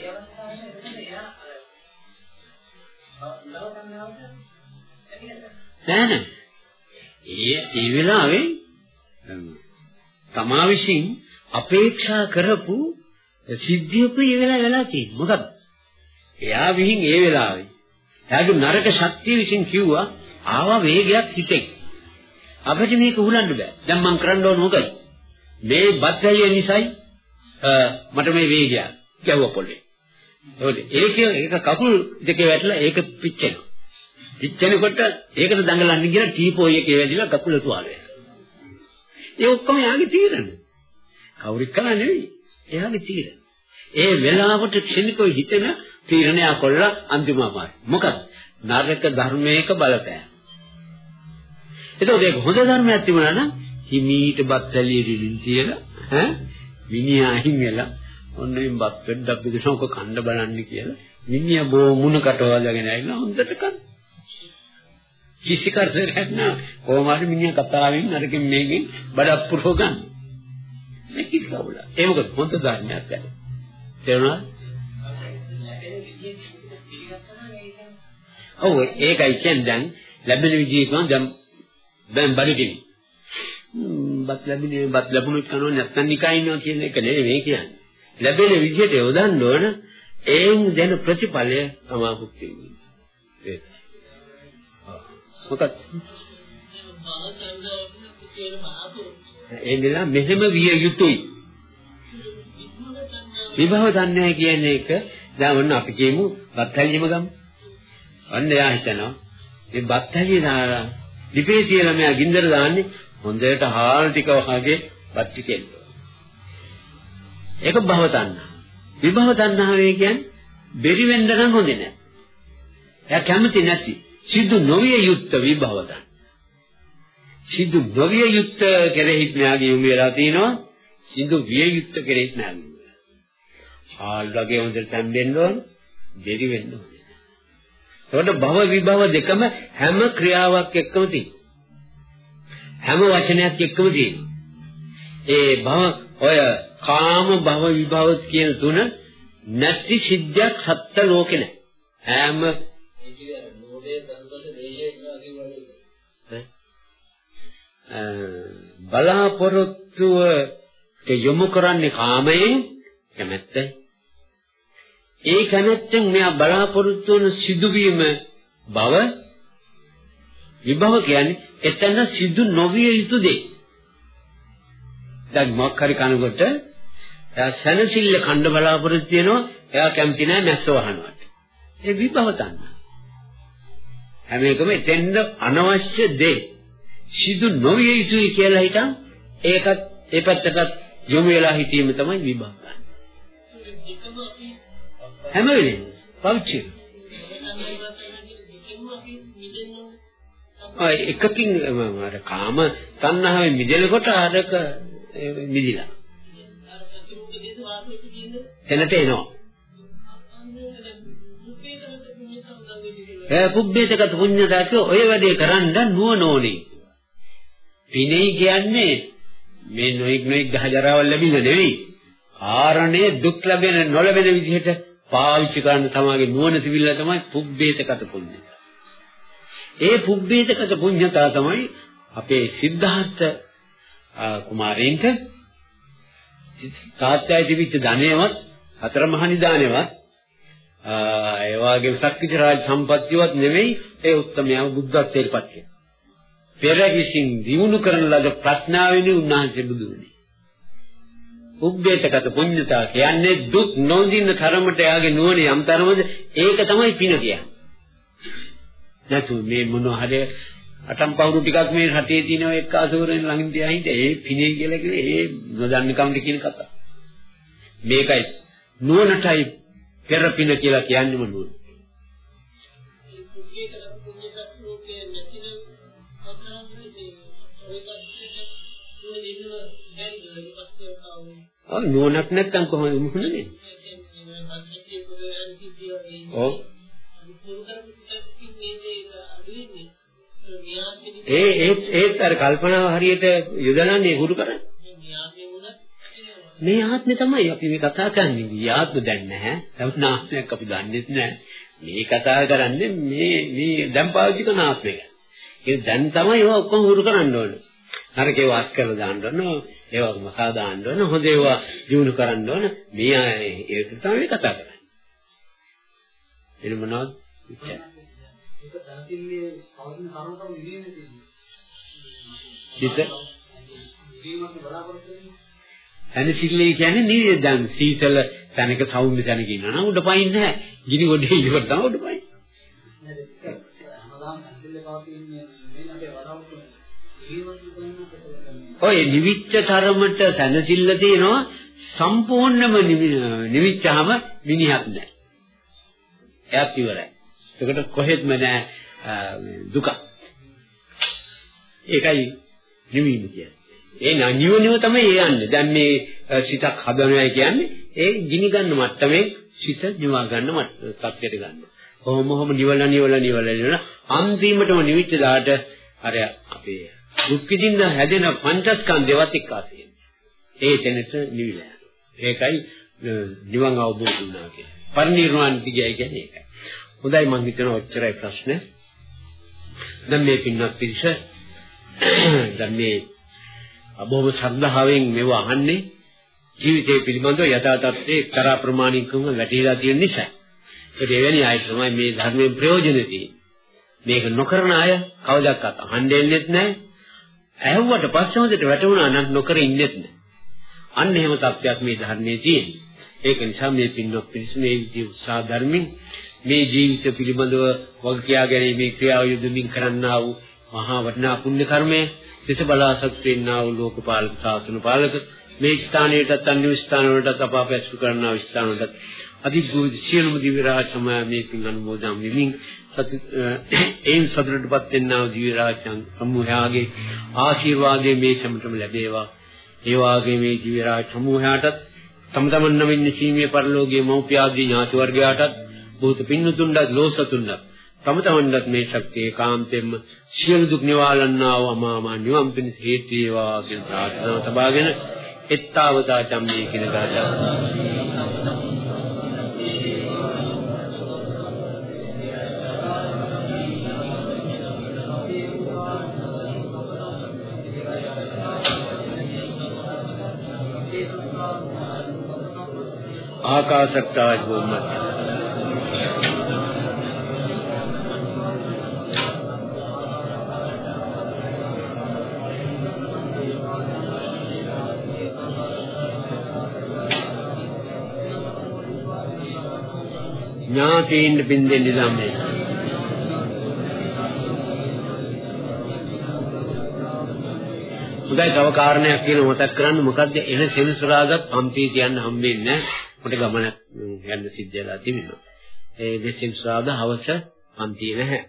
නෑ නෑ. ඒ ඒ වෙලාවේ තමා විසින් අපේක්ෂා කරපු සිද්ධියක ඒ වෙලාව වෙලා තියෙන්නේ. මොකද? එයා විහිං ඒ වෙලාවේ එයාගේ නරක ශක්තිය විසින් කිව්වා ආවා වේගයක් හිතෙන්. අපිට මේක උහුලන්න බෑ. දැන් මම කරන්න ඕන මොකද? මේ බත්හැලිය නිසායි මට මේ වේගය ගැව්ව පොළේ. ඒක ඒක කකුල් දෙකේ වැටලා ඒක පිච්චෙනවා. පිච්චෙනකොට ඒකට දඟලන්න කියලා ටීපෝයි එකේ වැදිලා කකුල තුවාල වෙනවා. ඒ ඔක්කොම යාගේ තීරණ. කවුරුත් කළා නෙවෙයි. එයාගේ තීරණ. ඒ වෙලාවට ක්ෂණිකව හිතෙන තීරණය කොල්ලා අන්තිමවමයි. මොකද? නරක ධර්මයක බලපෑම. එතකොට ඒක හොඳ ධර්මයක් තිබුණා නම් හිමීට බත් ඇලිය දිලින් තියලා ඈ විනියා හින් වෙලා ඔන්න මේ බත් පෙඩක් බෙදනකො කන්න බලන්න කියලා මිනිහා බෝ මුණ කටවලගෙන ඇවිල්ලා හොඳට කන කිසි කරදරයක් නෑ කොහොම හරි මිනිහා කතාවෙන් අරකින් මේකෙන් බඩක් පුරව ගන්න මේ කිස්සවල ඒ මොකද හොඳ ධර්මයක් ගන්න තේරුණාද ඔව් ඒකයි කියන්නේ දැන් ලැබෙන විදිහ කියන දැන් දැන් බඩගිනි. බත් ලැබුණේ බත් ලැබුණොත් කනවා නැත්නම් නිකන් ඉන්නවා කියන එක නෙවෙයි මේ කියන්නේ. ලැබෙන විදිහට යොදන්න ඕන ඒන් දෙන ප්‍රතිඵලය තමයි භුක්ති විඳින්නේ. මොකක්ද? ඒ නිසා මෙහෙම විය යුතුයි. විභව දන්නේ කියන එක දැන් ඔන්න අපි කියමු බත් හැලියම ගමු. අන්න එයා හිතනවා මේ බත් හැලිය දාලා ලිපේ තියලා මෙයා ගින්දර දාන්නේ හොඳට හාල් ටික වගේ බත් ටික එන්න. ඒක භව තණ්හා. විභව තණ්හාවේ කියන්නේ බෙරි වෙන්න නම් හොඳ නෑ. එයා කැමති නැති. සිද්ධ නොවිය යුක්ත විභව තණ්හා. සිද්ධ නොවිය යුක්ත කෙරෙහි ඥාගී යොමු වෙලා තිනවා. සිද්ධ විය යුක්ත කෙරෙහි ඥාගී. ආල් වගේ හොඳට තැම්බෙන්න ඕන, දෙරි වෙන්න ඕන. ඒකට භව විභව දෙකම හැම ක්‍රියාවක් එක්කම තියෙනවා. හැම වචනයක් එක්කම තියෙනවා. ඒ භව ඔය කාම භව විභව කියන තුන නැති සිද්ධියක් සත්‍ය ලෝකේ නැහැ. හැම බලාපොරොත්තුව යොමු කරන්නේ කාමයෙන් කැමැත්ත. ඒ කැමැත්තෙන් මෙයා බලාපොරොත්තු වන සිදුවීම බව විභව කියන්නේ එතන සිදු නොවිය යුතු දෙයක්. දැන් මොකක් හරි කනකොට එයා සනසිල්ල කණ්ඩ බලාපොරොත්තු වෙනවා එයා කැමති නැහැ මැස්ස වහනවට. ඒ විභව තණ්හා. හැම එකම එතෙන්ද අනවශ්‍ය දේ සිදු නොවිය යුතුයි කියලා හිතන් ඒකත් ඒ පැත්තට යොමු වෙලා හිතීම තමයි විභව ගන්න. හැම වෙලේම පෞච්චි. ඔය එකකින් අර කාම තණ්හාවෙන් මිදෙනකොට අරක මිදිලා. එනට එනවා. ඒ පුබ්බේතකත් පුඤ්ඤතාවක ඔය වැඩේ කරන්න නුවණ ඕනේ. පිනේ කියන්නේ මේ නොයික් නොයික් ගහජරාවල් ලැබින නෙවෙයි. කාරණේ දුක් ලැබෙන නොලැබෙන විදිහට පාවිච්චි කරන්න තමගේ නුවණ තිබිලා තමයි පුබ්බේතකත පුඤ්ඤතා. ඒ පුබ්බේතකත පුඤ්ඤතා තමයි අපේ සිද්ධාර්ථ කුමාරයන්ට තාත්‍යයි තිබිච්ච ධනයවත් හතර මහා නිදානෙවත් ඒ වාගේ ශක්තිජ රාජ සම්පත්තියවත් නෙවෙයි ඒ උත්තරමයන් බුද්ධත්වයට පත් වෙනවා. පෙර විසින් දිනු කරන ලද ප්‍රඥාවෙනි උන්වහන්සේ බුදු වෙන්නේ. උබ්බේතකත පුඤ්ඤතා කියන්නේ දුක් නොඳින්න තරමට යාගේ නුවණ යම් තරමද ඒක තමයි පින කියන්නේ. නැතු මේ මොන හරි අටම් පවුරු ටිකක් මේ රටේ තියෙන එක්ක අසෝරෙන් ළඟින් තියා හිටිය ඒ පිනේ කියලා කිව්වේ ඒ නොදන්න කම්ද කියන කතාව. මේකයි නුවණටයි පෙර පින කියලා කියන්නේම නුවණ. ඔව් නුවණක් නැත්තම් කොහොමද මුහුණනේ? ඔව් ඒ ඒත් ඒත් අර කල්පනාව හරියට යොදනන්නේ හුරු කරන්නේ. මේ ආත්මේ තමයි අපි මේ කතා කරන්නේ. මේ ආත්ම දැන් නැහැ. තවත් ආත්මයක් අපි දන්නෙත් නැහැ. මේ කතා කරන්නේ මේ මේ දැන් පාවිච්චි කරන ආත්මය ගැන. ඒ දැන් තමයි ඒවා ඔක්කොම හුරු කරන්න ඕනේ. නරකේ වාස් කරලා දාන්න ඕන. ඒවා මකා දාන්න ඕන. හොඳ ඒවා දිනු කරන්න ඕන. මේ ඒක තමයි කතා කරන්නේ. එන මොනවද? ඉච්ඡා. ඒක දැනගන්නේ පවතින කරුණකම නිදීමේ තියෙනවා. හිත ඇනසිල්ලේ කියන්නේ නිවිද දැන් සීතල තැනක සෞම්‍ය තැනක ඉන්නවා නම් උඩ පයින් නැහැ. ගිනි ගොඩේ ඉවර තමයි උඩ පයින්. ඔය නිවිච්ච තරමට තනසිල්ල තියෙනවා සම්පූර්ණම නිවිච්චාම මිනිහක් නැහැ. එයාත් ඉවරයි. ඒකට කොහෙත්ම නැහැ දුක. ඒකයි නිවීම කියන්නේ. ඒ නිවනිව තමයි ඒ යන්නේ. දැන් මේ සිතක් හදනවා කියන්නේ ඒ ගිනි ගන්න මට්ටමේ සිත නිවා ගන්න තත්ත්වයට ගන්න. කොහොම හොම නිවල නිවල නිවල නිවල අන්තිමටම නිවිච්ච දාට අර අපේ දුක් විඳින්න හැදෙන පංචස්කන්ධයවත් එක්කාසෙ. ඒ තැනට නිවිලා යනවා. ඒකයි නිවන් අවබෝධ වුණා කියන්නේ. පරිණිරවාණ දිගයි කියන්නේ ඒකයි. හොඳයි මම හිතනවා ඔච්චරයි ප්‍රශ්න. දැන් මේ පින්වත් පිරිස දැන් මේ බොහොම ශ්‍රද්ධාවෙන් මේව අහන්නේ ජීවිතය පිළිබඳව යථා තත්ත්වයේ එක්තරා ප්‍රමාණිකව වැටහිලා තියෙන නිසා. ඒක එවැනි අය තමයි මේ ධර්මයෙන් ප්‍රයෝජන තියෙන්නේ. මේක නොකරන අය කවදාවත් අහන්න එන්නේත් නැහැ. ඇහුවට පස්සේ හොඳට වැටුණා නම් නොකර ඉන්නෙත් නැහැ. අන්න එහෙම තත්ත්වයක් මේ ධර්මයේ තියෙන්නේ. ඒක නිසා මේ පින්වත් පිරිස මේ විදිහ උත්සාහ ධර්මින් මේ ජීවිත පිළිබඳව වග කියා ගැනීමේ ක්‍රියාව යොදමින් කරන්නා වූ මහා වටිනා පුණ්‍ය කර්මය දෙස බලාසත් වෙන්නා වූ ලෝකපාලක සාසන පාලක මේ ස්ථානයටත් අන්‍ය ස්ථාන වලටත් අප අපැසු කරනා ස්ථාන වලටත් අධිග්‍රහ සියලුම දිව්‍ය රාජ සමය මේ පින් අනුමෝදන් වෙමින් එයින් සතුටටපත් වෙන්නා වූ දිව්‍ය රාජ සමූහයාගේ ආශිර්වාදයේ මේ සමටම ලැබේවා. ඒ වාගේ මේ දිව්‍ය රාජ සමූහයාටත් තම තමන් නමින් සීමිය පරිලෝකීය මෞපිය ආදී ඥාති වර්ගයාටත් බොහෝත පින්නතුන්වත් ලෝසතුන්වත් තම තමන්වත් මේ ශක්තිය කාන්තෙන්ම සියලු දුක් නිවාලන්නා වූ අමාමා නිවන් පිණිස හේතු වේවා කියන ප්‍රාර්ථනාව තබාගෙන එත්තාවතා චම්මේ කියන ගාථාව. ආකාශත්තා භූමත් ඥාතීන් බින්දෙන් නිදම්මේ උදයි තව කාරණයක් කියන මතක් කරන්න. මොකද්ද? එන සෙනසුරාදාත් පම්පී කියන්න හම්බෙන්නේ නැහැ. මට ගමනක් යන්න සිද්ධ වෙලා තිබෙනවා. ඒ දෙසින් සාදා හවස පන්තිය නැහැ.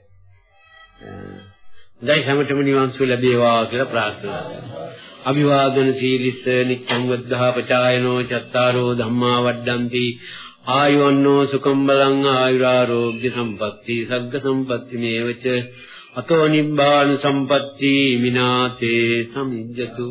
හොඳයි හැමතෙම නිවන් සුව ලැබේවා කියලා ප්‍රාර්ථනා කරනවා. අභිවාදන සීලිස්ස නිච්ඡං වද්ධා පචායනෝ චත්තාරෝ ධම්මා වඩ්ඩಂತಿ ආයුවන්නෝ සුකම් බලං ආයුරාෝග්‍ය සම්පatti සග්ග සම්පatti මේවච අතෝ නිබ්බාන සම්පatti මිනාතේ සමිජ්ජතු